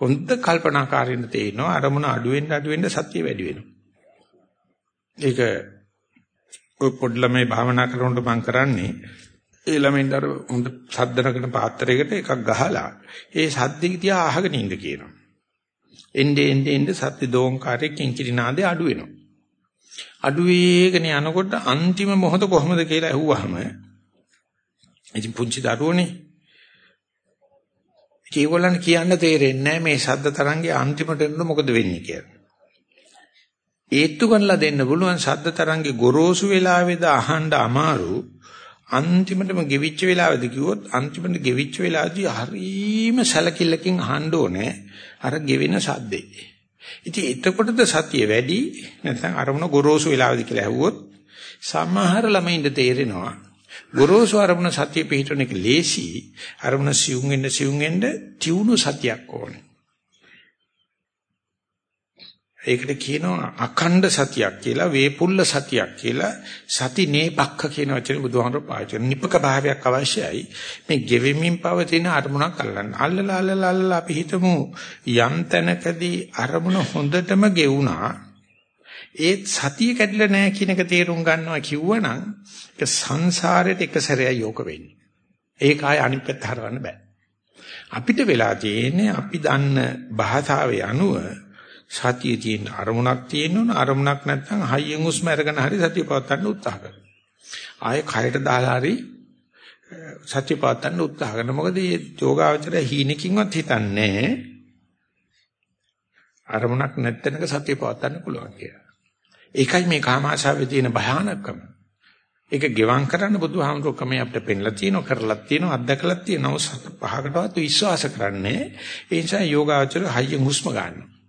Speaker 1: හොඳ කල්පනාකාරීන තේිනවා අරමුණ අඩු වෙන්න අඩු වෙන්න සතිය වැඩි වෙනවා. ඒක ඔය පොඩි ළමයි භාවනා කරනකොට මම කරන්නේ ඒ ළමෙන්ට අර හොඳ සද්දනකට පාත්‍රයකට එකක් ගහලා ඒ සද්දෙක තියා අහගෙන ඉන්න කියනවා. එnde ende ende සත්‍ය දෝංකාරයේ කිංකිරි නාදේ අඩු වෙනවා. අඩු වේගන යනකොට අන්තිම මොහොත කොහොමද කියලා ඇහුවාම ඉතින් පුංචි දරුවනේ ඒගොල්ලන් කියන්න තේරෙන්නේ මේ ශබ්ද තරංගේ අන්තිමට එන්න මොකද වෙන්නේ කියලා. ඒත්තු ගන්නලා දෙන්න පුළුවන් ශබ්ද තරංගේ ගොරෝසු වෙලාවේද අහන්න අමාරු අන්තිමටම ගෙවිච්ච වෙලාවේද කිව්වොත් අන්තිමට ගෙවිච්ච වෙලාවදී හරීම සැලකිල්ලකින් අහන්න ඕනේ අර ගෙවෙන සද්දේ. ඉතින් එතකොටද සතිය වැඩි නැත්නම් අරමුණ ගොරෝසු වෙලාවදී කියලා ඇහුවොත් සමහර ළමයින්ට තේරෙනවා ගොරෝසු අරමුණ සතිය පිහිටන එක ලේසි අරමුණ සියුම් වෙන්න සියුම් වෙන්න තියුණු සතියක් ඕනේ. ඒකට කියනවා අඛණ්ඩ සතියක් කියලා වේපුල්ල සතියක් කියලා සති නේපක්ඛ කියන වචනේ බුදුහාමර පාවිච්චි කරන නිපක භාවයක් අවශ්‍යයි. මේ ගෙවෙමින් පවතින අරමුණක් අල්ලන්න. අල්ලලා අල්ලලා අල්ලලා අපි හිතමු යම් තැනකදී අරමුණ හොඳටම ගෙවුනා ඒ සතිය කැඩිලා නැහැ කියන එක තේරුම් ගන්නවා කිව්වනම් ඒක සංසාරයට එක සැරයක් යෝක වෙන්නේ. ඒක ආය අනිත් පැත්ත හරවන්න බෑ. අපිට වෙලා තියෙන්නේ අපි දන්න භාෂාවේ අනුව සතියේ තියෙන අරමුණක් තියෙනවනේ අරමුණක් නැත්නම් හයියෙන් උස්ම අරගෙන හරි සතිය පවත්වන්න උත්සාහ කරනවා. ආයේ කයට දාලා හරි සත්‍ය පාත්තන්න උත්සාහ කරන මොකද මේ යෝගාවචරය හීනකින්වත් හිතන්නේ අරමුණක් නැත්තනක සත්‍ය පාත්තන්න පුළුවන් කියලා. ඒකයි මේ කාමාශාවේ තියෙන භයානකම. ඒක ගෙවම් කරන්න බුදුහාමුදුරුවෝ කමේ අපිට පෙන්ලා තියෙනවා කරලා තියෙනවා අත්දකලා තියෙනවා පහකටවත් විශ්වාස කරන්නේ ඒ නිසා යෝගාචර හයියෙන් හුස්ම ගන්නවා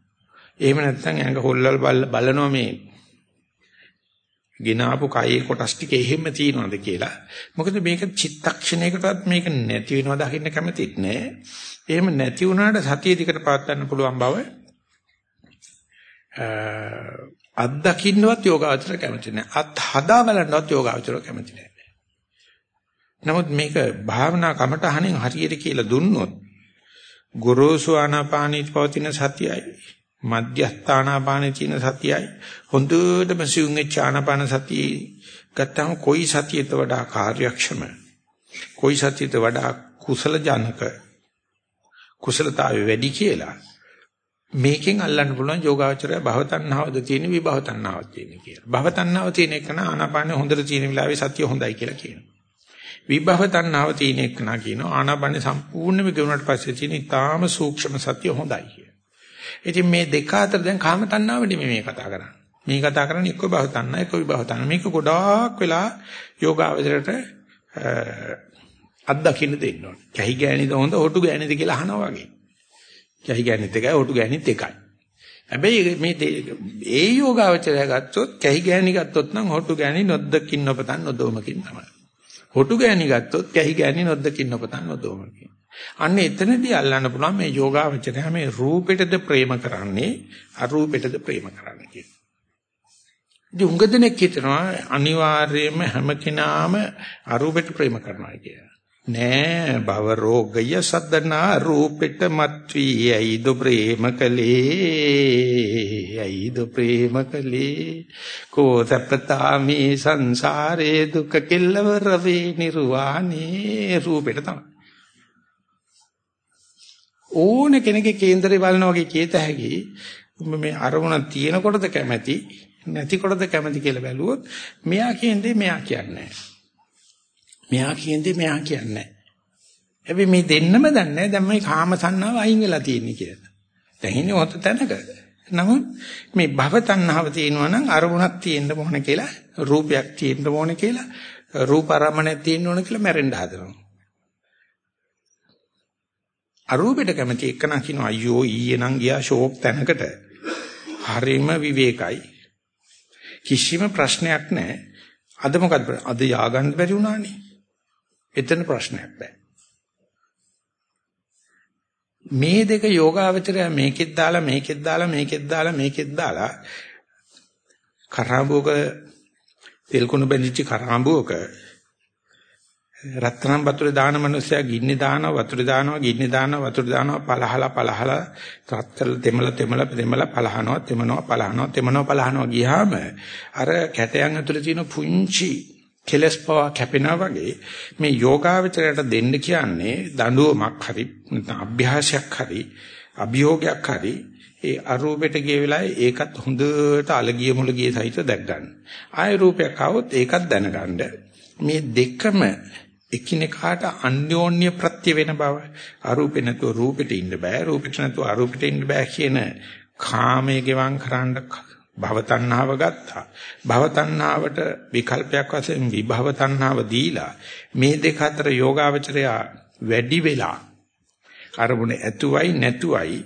Speaker 1: එහෙම නැත්නම් ඇඟ හොල්ලල් බලනවා මේ ගිනාපු කයේ කොටස් ටික එහෙම තියනවාද කියලා මොකද මේක චිත්තක්ෂණයකටවත් මේක නැති වෙනවා දකින්න කැමතිත් නෑ එහෙම නැති වුණාට සතිය දිකට පාත් ගන්න පුළුවන් බව අත් දකින්නවත් යෝගාචර කැමති නැහැ. අත් හදා බලන්නවත් යෝගාචර කැමති නැහැ. නමුත් මේක භාවනා කමටහනෙන් හරියට කියලා දුන්නොත් ගොරෝසු ආනාපානීත් පවතින සතියයි මධ්‍යස්ථානාපානේ තියෙන සතියයි හොඳටම සිුම් වෙච්ච ආනාපාන සතියේ ගත්තම කොයි සතියට වඩා කාර්යක්ෂම කොයි සතියට වඩා කුසල ජනක කුසලතාවය වැඩි කියලා මේකෙන් අල්ලන්න පුළුවන් යෝගාචරය භවතණ්හාවද තියෙන විභවතණ්හාවක් තියෙන කියලා. භවතණ්හාව තියෙන එක නා ආනාපානෙ හොඳට තියෙන වෙලාවේ සතිය හොඳයි කියලා කියනවා. විභවතණ්හාව තියෙන එක නා කියනවා ආනාපානෙ සම්පූර්ණයෙන්ම ගෙවුනට පස්සේ තියෙන ඊටාම සූක්ෂම සතිය හොඳයි කියලා. ඉතින් මේ දෙක අතර දැන් කාම තණ්හාව නෙමෙයි මේ කතා කරන්නේ. මේ කතා කරන්නේ එක්ක භවතණ්හා එක්ක විභවතණ්හා. මේක ගොඩාක් වෙලා යෝගාවචරයට අත්දකින්න දෙන්න ඕනේ. කැහි ගෑනිද හොඳ හොටු ගෑනිද කියලා අහනවා වගේ. කැහි ගෑනිත් එකයි ඔටු ගෑනිත් එකයි. හැබැයි මේ ඒ යෝගාවචරය ගත්තොත් කැහි ගෑනි ගත්තොත් නම් ඔටු ගෑනි නොද්දකින් නොපතන් නොදොමකින් තමයි. ඔටු ගෑනි ගත්තොත් කැහි ගෑනි නොද්දකින් නොපතන් නොදොමකින්. අන්න එතනදී අල්ලන්න පුළුවන් මේ යෝගාවචරය මේ රූපෙටද ප්‍රේම කරන්නේ අරූපෙටද ප්‍රේම කරන්නේ කියලා. ඉතින් උඟ දෙනෙක් හිතනවා අනිවාර්යයෙන්ම හැම කෙනාම අරූපෙට ප්‍රේම කරනවා කියලා. නෑ භව රෝගය සද්දනා රූපෙට මත්වී ඇයිද ප්‍රේම කලේ ඇයිද ප්‍රේම කලේ කෝසප්පතාමි සංසාරේ දුක කෙල්ලවර වේ නිර්වාණේ රූපෙට තමයි ඕන කෙනෙක්ගේ කේන්දරේ බලනවා වගේ කීත හැකි මේ අරමුණ තියෙනකොටද කැමැති නැතිකොටද කැමැති කියලා බැලුවොත් මෙයා කියන්නේ මෙයා කියන්නේ නැහැ මෙයා කියන්නේ මෙයා කියන්නේ නැහැ. මේ දෙන්නම දන්නේ දැන් මේ කාම සංනාව අයින් වෙලා තියෙන්නේ කියලා. දැන් ඉන්නේ හොත තැනක. නමුත් මේ භව තණ්හාව තියෙනවා නම් අරමුණක් තියෙන්න ඕන කියලා රූපයක් තියෙන්න ඕන කියලා රූප ආරම්මණයක් තියෙන්න ඕන කියලා මැරෙන්න හදනවා. අරූපෙට කැමති එක්කන කියනවා අයියෝ ඊයේ නම් ගියා ෂෝක් තැනකට. හරිම විවේකයි. කිසිම ප්‍රශ්නයක් නැහැ. අද මොකද අද යාගන්න බැරි වුණානේ. එතන ප්‍රශ්නයක් නැහැ. මේ දෙක යෝගාවචරය මේකෙත් දාලා මේකෙත් දාලා මේකෙත් දාලා මේකෙත් දාලා කරාඹුවක තෙල් කුණු බැඳිච්ච කරාඹුවක රත්තරන් වතුරේ දාන මනුස්සයා ගින්නේ දානවා වතුරේ දානවා ගින්නේ දානවා වතුරේ දානවා පලහලා පලහලා රත්තල තෙමල තෙමල තෙමල පලහනවා තෙමනවා පලහනවා තෙමනවා පලහනවා ගියාම අර කැටයන් ඇතුලේ තියෙන පුංචි කෙලස් පවා කැපෙනා වගේ මේ යෝගාවචරයට දෙන්න කියන්නේ දඬුවමක් හරි නැත්නම් අභ්‍යාසයක් හරි අභියෝගයක් හරි ඒ අරූපෙට ගිය වෙලාවේ ඒකත් හොඳට අලගිය මුලගිය සහිත දැක් ගන්න. ආය රූපයක් આવොත් ඒකත් දැනගන්න. මේ දෙකම එකිනෙකාට අන්‍යෝන්‍ය ප්‍රත්‍ය වෙන බව අරූපේ නැතුව රූපෙට ඉන්න බෑ රූපෙට නැතුව අරූපෙට ඉන්න බෑ කියන කාමයේ ගෙවම් කරන්න භව තණ්හාව ගත්තා. භව තණ්හාවට විකල්පයක් වශයෙන් විභව තණ්හාව දීලා මේ දෙක අතර යෝගාවචරය වැඩි වෙලා අරමුණ ඇතුවයි නැතුවයි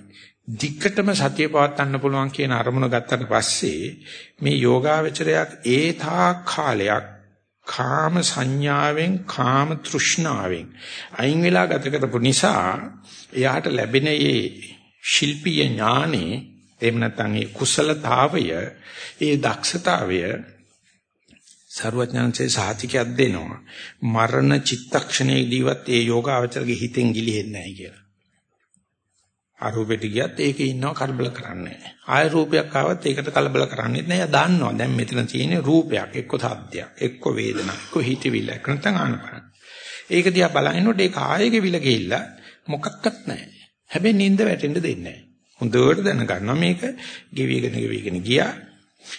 Speaker 1: දික්කටම සතිය පවත්වන්න පුළුවන් කියන අරමුණ ගත්තට පස්සේ මේ යෝගාවචරයක් ඒ තාක් කාලයක් කාම සංඥාවෙන් කාම තෘෂ්ණාවෙන් අයින් වෙලා ගත කරපු නිසා එයාට ලැබෙන මේ ශිල්පීය ඥානේ එහෙම නැත්නම් ඒ කුසලතාවය ඒ දක්ෂතාවය ਸਰවඥාන්සේ සාතිකයක් දෙනවා මරණ චිත්තක්ෂණයේදීවත් ඒ යෝගාවචරගේ හිතෙන් ගිලිහෙන්නේ නැහැ කියලා. අරූපෙට ගියත් ඒකේ ඉන්නව කලබල කරන්නේ නැහැ. ආය රූපයක් ආවත් ඒකට කලබල කරන්නේ නැහැ. එයා දන්නවා දැන් මෙතන තියෙන රූපයක් එක්ක සද්දයක් එක්ක වේදනාවක් එක්ක හිතවිල්ල එක්ක නැත්නම් ආනපන. ඒක දිහා බලනකොට ඒක ආයෙක විල ගිහිල්ලා මොකක්වත් නැහැ. හැබැයි නිින්ද වැටෙන්න දෙන්නේ නැහැ. හොඳට දැනගන්නවා මේක ගෙවිගෙන ගෙවිගෙන ගියා.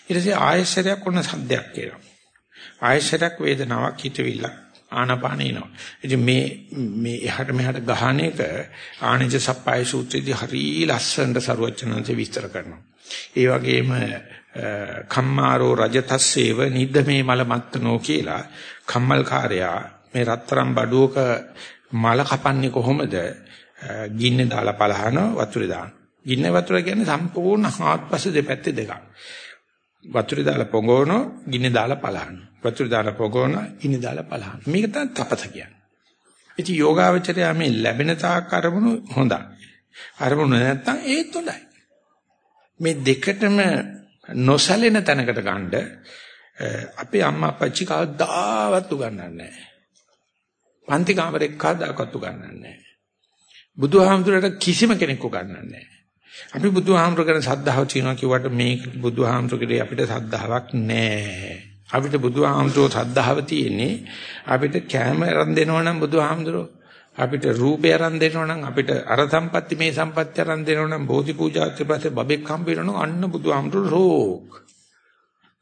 Speaker 1: ඊට පස්සේ ආයශරයක් ඔන්න සද්දයක් එනවා. ආයශරයක් වේදනාවක් හිතවිල්ල ආනාපාන එනවා. ඉතින් මේ මේ එහාට මෙහාට ගහන එක ආනිජ සප්පාය සූත්‍රයේදී හරි ලස්සනට සරුවචනන්සේ විස්තර කරනවා. ඒ වගේම කම්මාරෝ රජතස්සේව නිද්දමේ මල මත්තනෝ කියලා කම්මල්කාරයා මේ රත්තරන් බඩුවක මල කපන්නේ කොහොමද? ගින්නේ දාලා පලහන වතුරේ දාන. ගින්න වතුර කියන්නේ සම්පූර්ණ හාත්පස දෙපැත්තේ දෙකක්. වතුරේ දාලා පොඟවන, ගින්නේ දාලා පලහන. වතුරේ දාලා පොඟවන, ගින්නේ දාලා පලහන. මේක තමයි තපත කියන්නේ. ඉතින් යෝගාවචරය මේ ලැබෙන තාක් අරමුණු හොඳයි. අරමුණු නැත්තම් ඒත් හොඳයි. මේ දෙකටම නොසැලෙන තැනකට ගන්න අපේ අම්මා අප්පච්චි කවදාවත් උගන්වන්නේ නැහැ. පන්ති කාමරේ කවදාකවත් උගන්වන්නේ නැහැ. බුදුහාමුදුරට කිසිම කෙනෙක් උගන්වන්නේ නැහැ. අපි බුදුහාමුදුර ගැන සද්ධාව තියනවා කිව්වට මේක බුදුහාමුදුරගේ අපිට සද්ධාාවක් නැහැ. අපිට බුදුහාමුදුරෝ සද්ධාව තියෙන්නේ අපිට කැම අරන් දෙනවා නම් බුදුහාමුදුරෝ අපිට රූපය අරන් දෙනවා නම් අපිට අර සම්පatti මේ සම්පatti අරන් දෙනවා නම් බෝධි පූජාත් පස්සේ බබෙක් හම්බ වෙනවා නම් අන්න බුදුහාමුදුරෝ රෝක්.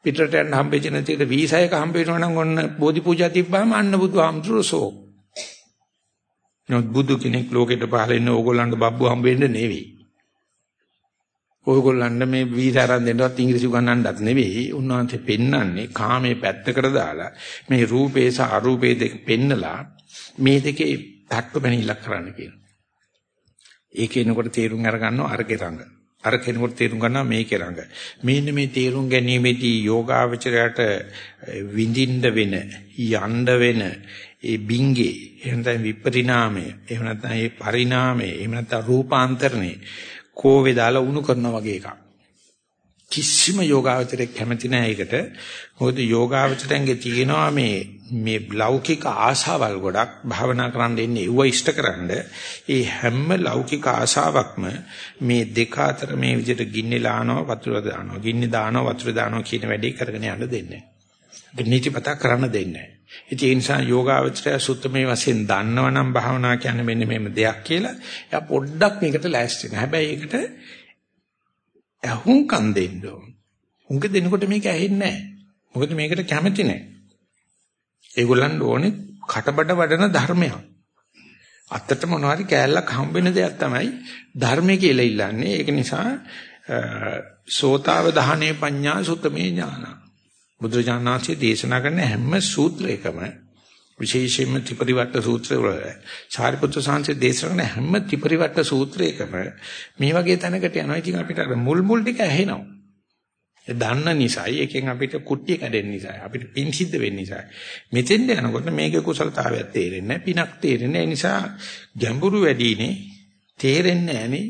Speaker 1: පිටරට යන හම්බෙච්ච නැතිට වීසා එක හම්බ වෙනවා නම් ඔන්න බෝධි පූජා තිබ්බාම අන්න බුදුහාමුදුරෝ සෝක්. නමුත් බුදු කෙනෙක් ලෝකෙට පහළ ඉන්න ඕගොල්ලන්ට බබ්බු හම්බ වෙන්න නෙවෙයි. ඔයගොල්ලන්ට මේ වීසා අරන් දෙන්නවත් ඉංග්‍රීසි උගන්වන්නත් නෙවෙයි. උන්වහන්සේ පෙන්වන්නේ කාමයේ පැත්තකට දාලා මේ රූපේ සහ අරූපේ දෙක පෙන්නලා මේ දෙකේ තට්ටු බැනිලක් කරන්න කියනවා. ඒකේනකොට තේරුම් අරගන්නවා අරගේ රංග. අර කෙනෙකුට තේරුම් ගන්නවා මේකේ රංග. මෙන්න මේ තේරුම් ගැනීමේදී යෝගාවචරයට විඳින්න වෙන යන්න වෙන ඒ බින්ගේ එහෙම නැත්නම් විපරිණාමය එහෙම නැත්නම් ඒ පරිණාමය එහෙම නැත්නම් රූපාන්තරණය කෝවේ දාලා උණු කරනවා වගේ එකක්. කිසිම යෝගාවචරයක් කැමති නැහැ ඒකට. මොකද යෝගාවචරයන්ගේ තියෙනවා මේ මේ ලෞකික ආශාවල් ගොඩක් භාවනා කරන්න ඉන්නේ ඒව ඉෂ්ටකරනද ඒ හැම ලෞකික ආශාවක්ම මේ දෙක අතර මේ විදිහට ගින්නේ ලානවා වතුර දානවා ගින්නේ දානවා වතුර දානවා කියන වැඩේ කරගෙන යන්න දෙන්නේ නැහැ. නීතිපත කරන්න දෙන්නේ නැහැ. ඒ නිසා යෝගාවචරය සුත්තමේ වශයෙන් දන්නවනම් භාවනා කියන්නේ මෙන්න මේම දෙයක් කියලා එයා පොඩ්ඩක් මේකට ලෑස්ති වෙනවා. හැබැයි ඒකට ඇහුම්කන් දෙන්න ඕන. උංග දෙනකොට මේක ඇහෙන්නේ නැහැ. මොකද මේකට කැමති නැහැ. ඒගොල්ලන් ඕනේ කටබඩ වඩන ධර්මයක්. අත්තට මොනවාරි කෑල්ලක් හම්බෙන දෙයක් තමයි ධර්මය කියලා ඉල්ලන්නේ. ඒක නිසා සෝතාව දහනේ පඤ්ඤා සුතමේ ඥාන. බුදුරජාණන්සේ දේශනා කරන හැම සූත්‍රයකම විශේෂයෙන්ම ත්‍රිපරිවට්ට සූත්‍රය වල සාරිපුත්‍ර සාංශේ දේශනා කරන හැම ත්‍රිපරිවට්ට සූත්‍රයකම මේ වගේ තැනකට යනවා. ඉතින් අපිට අර මුල් මුල් ටික ඇහෙනවා. ඒ දන්න නිසායි එකෙන් අපිට කුට්ටිය කැඩෙන්න නිසායි අපිට පින් සිද්ධ වෙන්න නිසායි. මෙතෙන්ද යනකොට මේකේ කුසලතාවයක් තේරෙන්නේ නැහැ. පිනක් තේරෙන්නේ නැහැ. නිසා ගැඹුරු වැඩිනේ තේරෙන්නේ නැහනේ.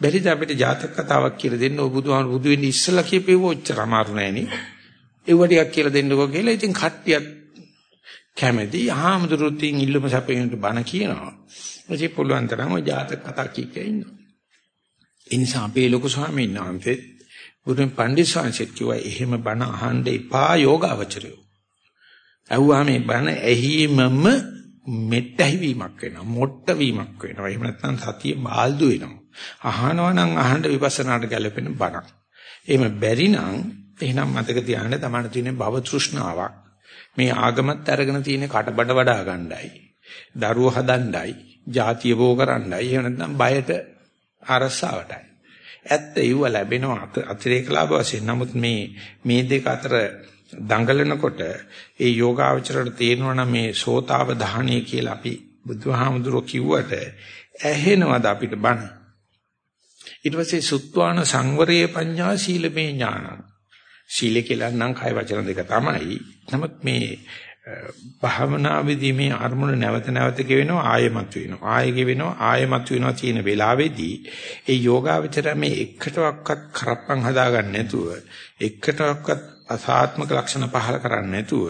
Speaker 1: බැරිද අපිට ජාතක කතාවක් කියලා දෙන්න ඔය බුදුහාමුදුරු බුදු වෙන්නේ ඉස්සලා කියපේව ඔච්චර අමාරු නෑනේ. ඒව ටිකක් කියලා දෙන්නකෝ කියලා ඉතින් කට්ටියත් කැමැති ආහමදුරුත්ින් ඉල්ලුම සැපේනට බණ කියනවා. ඉතින් පුළුවන් තරම් ඔය ජාතක කතා කිය කිය ඉන්නවා. ඒ නිසා අපේ ලොකු ස්වාමීන් වහන්සේ බුදුන් පණ්ඩිත ස්වාමීන් කිව්වා එහෙම බණ අහන්න එපා යෝගාවචරය. ඇහුවා මේ බණ ඇහිමම මෙට්ටහි වීමක් වෙනවා මොට්ට වීමක් වෙනවා එහෙම නැත්නම් සතිය බාල්දු වෙනවා අහනවා නම් අහන්න විපස්සනාට ගැලපෙන බණක් එහෙම බැරි නම් එහෙනම් මතක තියාගන්න තමයි තියෙන භව තෘෂ්ණාවක් මේ ආගමත් අරගෙන තියෙන කටබඩ වඩා ගන්නයි. දරුවෝ හදන්නයි, ಜಾතිය බෝ කරන්නයි, එහෙම නැත්නම් බයට අරසාවටයි. ඇත්ත ඒව ලැබෙනවා අතිරේක ලාභ වශයෙන්. නමුත් මේ මේ දෙක අතර දඟලනකොට ඒ යෝගාවචරයට තේරෙනවා මේ සෝතාව දහණිය කියලා අපි බුදුහාමුදුරුවෝ කිව්වට ඇහෙනවද අපිට බණ ඊට පස්සේ සුත්වාන සංවරයේ පඤ්ඤා සීලමේ ඥානං සීල කියලා නම් කය වචන දෙක තමයි. නමුත් මේ භාවනාවේදී මේ අරමුණ නැවත නැවත ගෙවෙනවා ආයෙමත් වෙනවා. ආයෙ ගෙවෙනවා ආයෙමත් වෙනවා කියන වෙලාවේදී ඒ යෝගාවචර මේ එකටවත් කරප්පන් හදාගන්න නැතුව එකටවත් අසාත්මක ලක්ෂණ පහල කරන්නේ නැතුව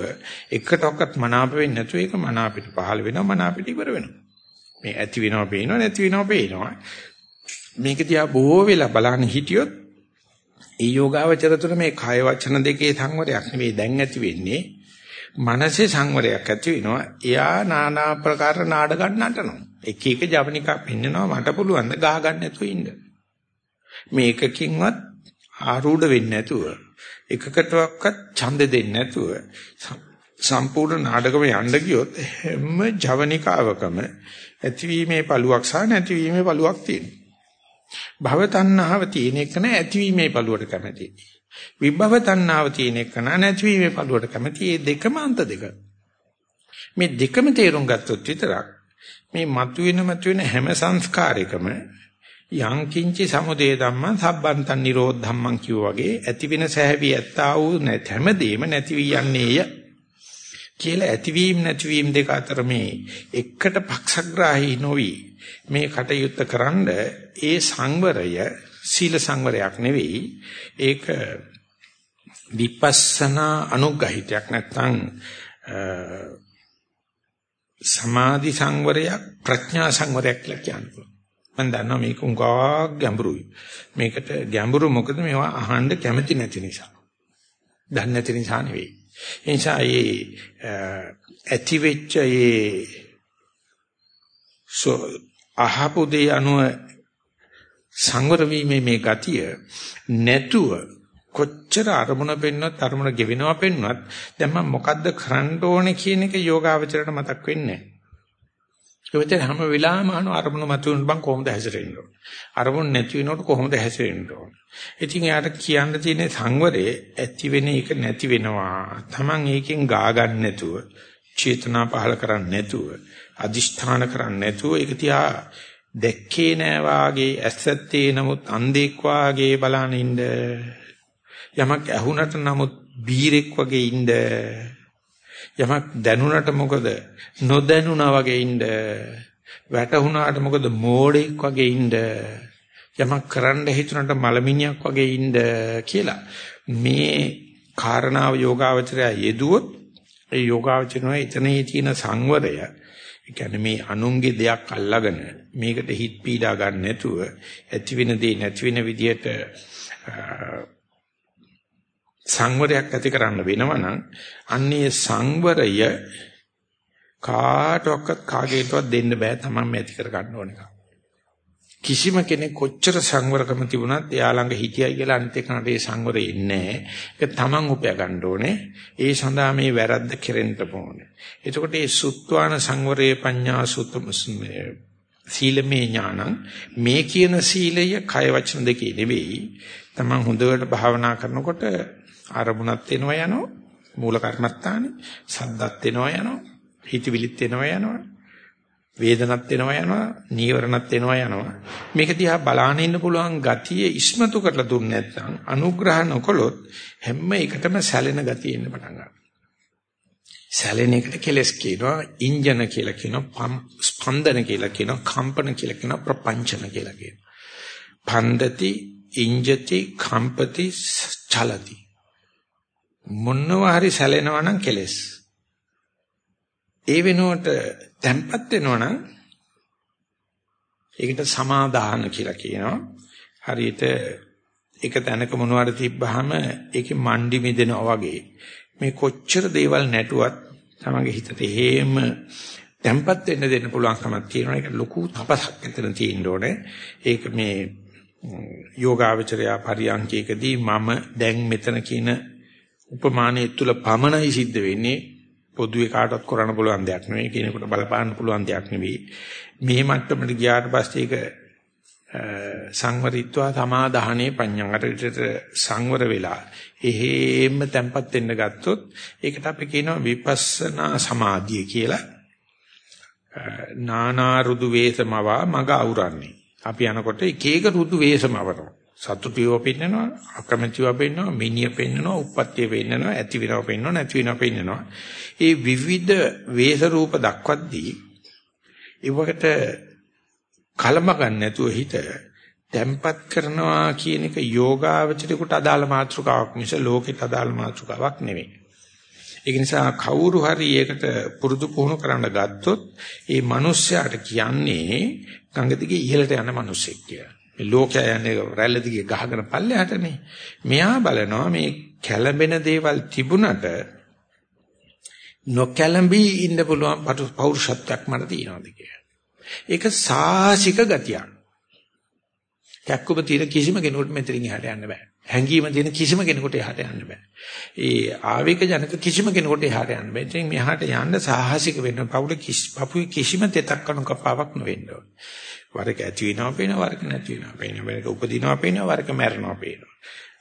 Speaker 1: එකටවත් මනාප වෙන්නේ නැතුව ඒක මනාපිට පහල වෙනවා මනාපිට ඉවර වෙනවා. මේ ඇති වෙනවා පේනවා නැති වෙනවා පේනවා. මේක දිහා බොහෝ වෙලා බලන්න හිටියොත් ඒ යෝගාවචර තුළ මේ කය වචන දෙකේ සංවරයක් නෙවෙයි දැන් ඇති වෙන්නේ. මනසේ සංවරයක් ඇති වෙනවා. එයා নানা ආකාර නාඩගම් නටනවා. එක එක ජවනිකා පෙන්නනවා මට පුළුවන් ද ගහ ගන්න නැතුව ඉන්න. මේකකින්වත් ආරූඪ වෙන්නේ නැතුව එකකටවත් ඡන්ද දෙන්නේ නැතුව සම්පූර්ණ නාටකම යන්න ගියොත් හැම ජවනිකාවකම ඇතිවීමේ පළුවක් සහ නැතිවීමේ පළුවක් තියෙනවා. භව තණ්හාව තියෙන එක නෑ ඇතිවීමේ පළුවට කැමති. විභව තණ්හාව තියෙන එක නෑ නැතිවීමේ පළුවට කැමති. මේ දෙකම අන්ත දෙක. මේ දෙකම තේරුම් ගත්තොත් විතරක් මේ මතුවෙන මතුවෙන හැම සංස්කාරයකම යං කිංචි සමුදේ ධම්මං සබ්බන්තං නිරෝධ ධම්මං කියෝ වගේ ඇති වෙන සැහැවි ඇත්තා වූ නැති හැමදේම නැති වී යන්නේය කියලා ඇතිවීම නැතිවීම දෙක අතර මේ එකට පක්ෂග්‍රාහී නොවි මේ කටයුත්ත කරන්ඩ ඒ සංවරය සීල සංවරයක් නෙවෙයි ඒක විපස්සනා අනුග්‍රහිතයක් නැත්නම් සමාධි සංවරයක් ප්‍රඥා සංවරයක් කියලා කියනවා. මම දන්නවා මේක උඟා ගැඹුරුයි. මේකට ගැඹුරු මොකද මේවා අහන්න කැමති නැති නිසා. දන්නේ නැති නිසා නෙවෙයි. ඒ නිසා මේ ඇති වෙච්ච මේ සෝ අහපු දේ අනුව සංවර වීමේ මේ ගතිය නැතුව කොච්චර අරමුණ පෙන්වත් අරමුණ ගෙවෙනවා පෙන්වත් දැන් මම මොකද්ද කරන්න ඕනේ කියන එක යෝගාවචරයට මතක් වෙන්නේ නැහැ. ඒකෙන් හැම වෙලාවෙම අහන අරමුණ මතුවෙන බං කොහොමද හැසිරෙන්න ඕන. අරමුණ නැති වෙනකොට කොහොමද හැසිරෙන්න ඕන. ඉතින් එයාට කියන්න තියෙන සංවරේ ඇති වෙන එක නැති වෙනවා. Taman ඒකෙන් ගා ගන්න නැතුව, චේතනා පහල කරන්නේ නැතුව, අදිෂ්ඨාන කරන්නේ නැතුව ඒක තියා දැක්කේ නෑ වාගේ ඇසත්තේ නමුත් අන්ධෙක් වාගේ බලන ඉන්න. යමක් ඇහුණට නමුත් බීරෙක් වගේ ඉන්න. යමක් දැනුණට මොකද නොදැනුණා වගේ ඉන්න. වැටුණාට මොකද මෝඩෙක් වගේ ඉන්න. යමක් කරන්න හිතුණට මලමිණියක් වගේ ඉන්න කියලා. මේ කාරණාව යෝගාවචරය යෙදුවොත් ඒ යෝගාවචරයේ එතනේ තියෙන සංවරය ඒ කියන්නේ මේ අනුන්ගේ දෙයක් අල්ලාගෙන මේකට හිත පීඩා ගන්න නැතුව ඇති වෙන දේ නැති වෙන විදියට සංවරයක් ඇති කරන්න වෙනවනම් අන්නේ සංවරය කාටවත් කාගේටවත් දෙන්න බෑ තමන්ම ඇති කර ගන්න ඕන එක. කිසිම කෙනෙක් කොච්චර සංවරකම තිබුණත් එයා ළඟ හිටියයි කියලා අනිත් එකනට ඒ සංවරය ඉන්නේ ඒක තමන් උපයා ගන්න ඕනේ. ඒ සඳහා මේ වැරද්ද කෙරෙන්න ඕනේ. එතකොට මේ සුත්වාන සංවරයේ පඤ්ඤා සුතම සීලමේ ඥානං මේ කියන සීලය කය වචන දෙකේ නෙවෙයි. තමන් හොඳට භාවනා කරනකොට ආරමුණක් එනවා යනවා මූල කර්මස්ථානේ සද්දත් එනවා යනවා හිතවිලිත් එනවා යනවා වේදනත් එනවා යනවා නීවරණත් එනවා යනවා. මේක දිහා බලාගෙන ඉන්න පුළුවන් ගතිය ඉස්මතු කරලා දුන්නේ නැත්නම් අනුග්‍රහ නොකළොත් හැම එකටම සැලෙන ගතිය එන්න පටන් ගන්නවා. සැලෙන එකට කෙලස් කියනවා ඉන්ජන කියලා කියනවා ස්පන්දන කියලා කියනවා කම්පන කියලා කියනවා ප්‍රපංචන කියලා කියනවා. පන්දති ඉංජති කම්පති චලති. මොනවා හරි සැලෙනවා නම් කෙලස්. ඒ වෙනුවට තැම්පත් වෙනවා නම් ඒකට සමාදාන කියලා කියනවා. හරියට එක තැනක මොනවාර තිබ්බහම ඒකේ මණ්ඩි මිදෙනවා වගේ මේ කොච්චර දේවල් නැටුවත් තමගේ හිතට හේම තැම්පත් වෙන්න දෙන්න පුළුවන්කමක් තියෙනවා. ඒක ලොකු තපසක් ඇතන තියෙන්න ඕනේ. ඒක මේ යෝගාවචරයා පරියන්කේකදී මම දැන් මෙතන කියන උපමානයේ තුල පමණයි සිද්ධ වෙන්නේ පොදුවේ කාටවත් කරන්න පුළුවන් දෙයක් නෙවෙයි කෙනෙකුට බලපාන්න පුළුවන් දෙයක් නෙවෙයි. මේ මට්ටමට ගියාට පස්සේ ඒක සංවරිත්වා සමාදාහනේ පඤ්ඤාකට සංවර වෙලා එහෙම තැම්පත් වෙන්න ගත්තොත් ඒකට අපි කියනවා විපස්සනා සමාධිය කියලා. නානා රුදු වේසමවා මග අවුරන්නේ. අපි යනකොට එක එක රුදු වේසමවනවා සතුටියව පෙන්නනවා අකමැතිව පෙන්නනවා මිනිය පෙන්නනවා උප්පත්තිය පෙන්නනවා ඇති වෙනව පෙන්නනවා නැති වෙනව පෙන්නනවා. ඒ විවිධ වේස රූප දක්වද්දී ඒවකට කලම ගන්න නැතුව හිත තැම්පත් කරනවා කියන එක යෝගාවචරිකට අදාළ මාතෘකාවක් මිස ලෝකෙට අදාළ මාතෘකාවක් නෙවෙයි ඒක නිසා කවුරු හරි ඒකට පුරුදු පුහුණු කරන්න ගත්තොත් ඒ මිනිස්යාට කියන්නේ ගඟ දිගේ ඉහළට යන මිනිසෙක් කියලා. මේ ලෝකයා යන්නේ රැල්ල දිගේ ගහගෙන පල්ලෙහාටනේ. මෙයා බලනවා මේ කැළඹෙන දේවල් තිබුණට නොකැළඹී ඉන්න පුළුවන් පෞරුෂත්වයක් මට තියෙනවාද කියලා. ඒක සාහසික ගතියක්. කැක්කුම තියෙන කිසිම කෙනෙකුට මෙතනින් එහාට යන්න බෑ. හැංගීම තියෙන කිසිම කෙනෙකුට එහාට යන්න බෑ. ඒ ආවේග ජනක කිසිම කෙනෙකුට එහාට යන්න බෑ. ඉතින් මෙහාට යන්න සාහසික වෙන්න පවුල පපුවේ කිසිම තෙතක් කණු කපාවක් නොවෙන්න ඕන. වරක ඇති වෙනවා පේනවා වරක නැති වෙනවා පේනවා. වරක උපදිනවා පේනවා වරක මැරෙනවා පේනවා.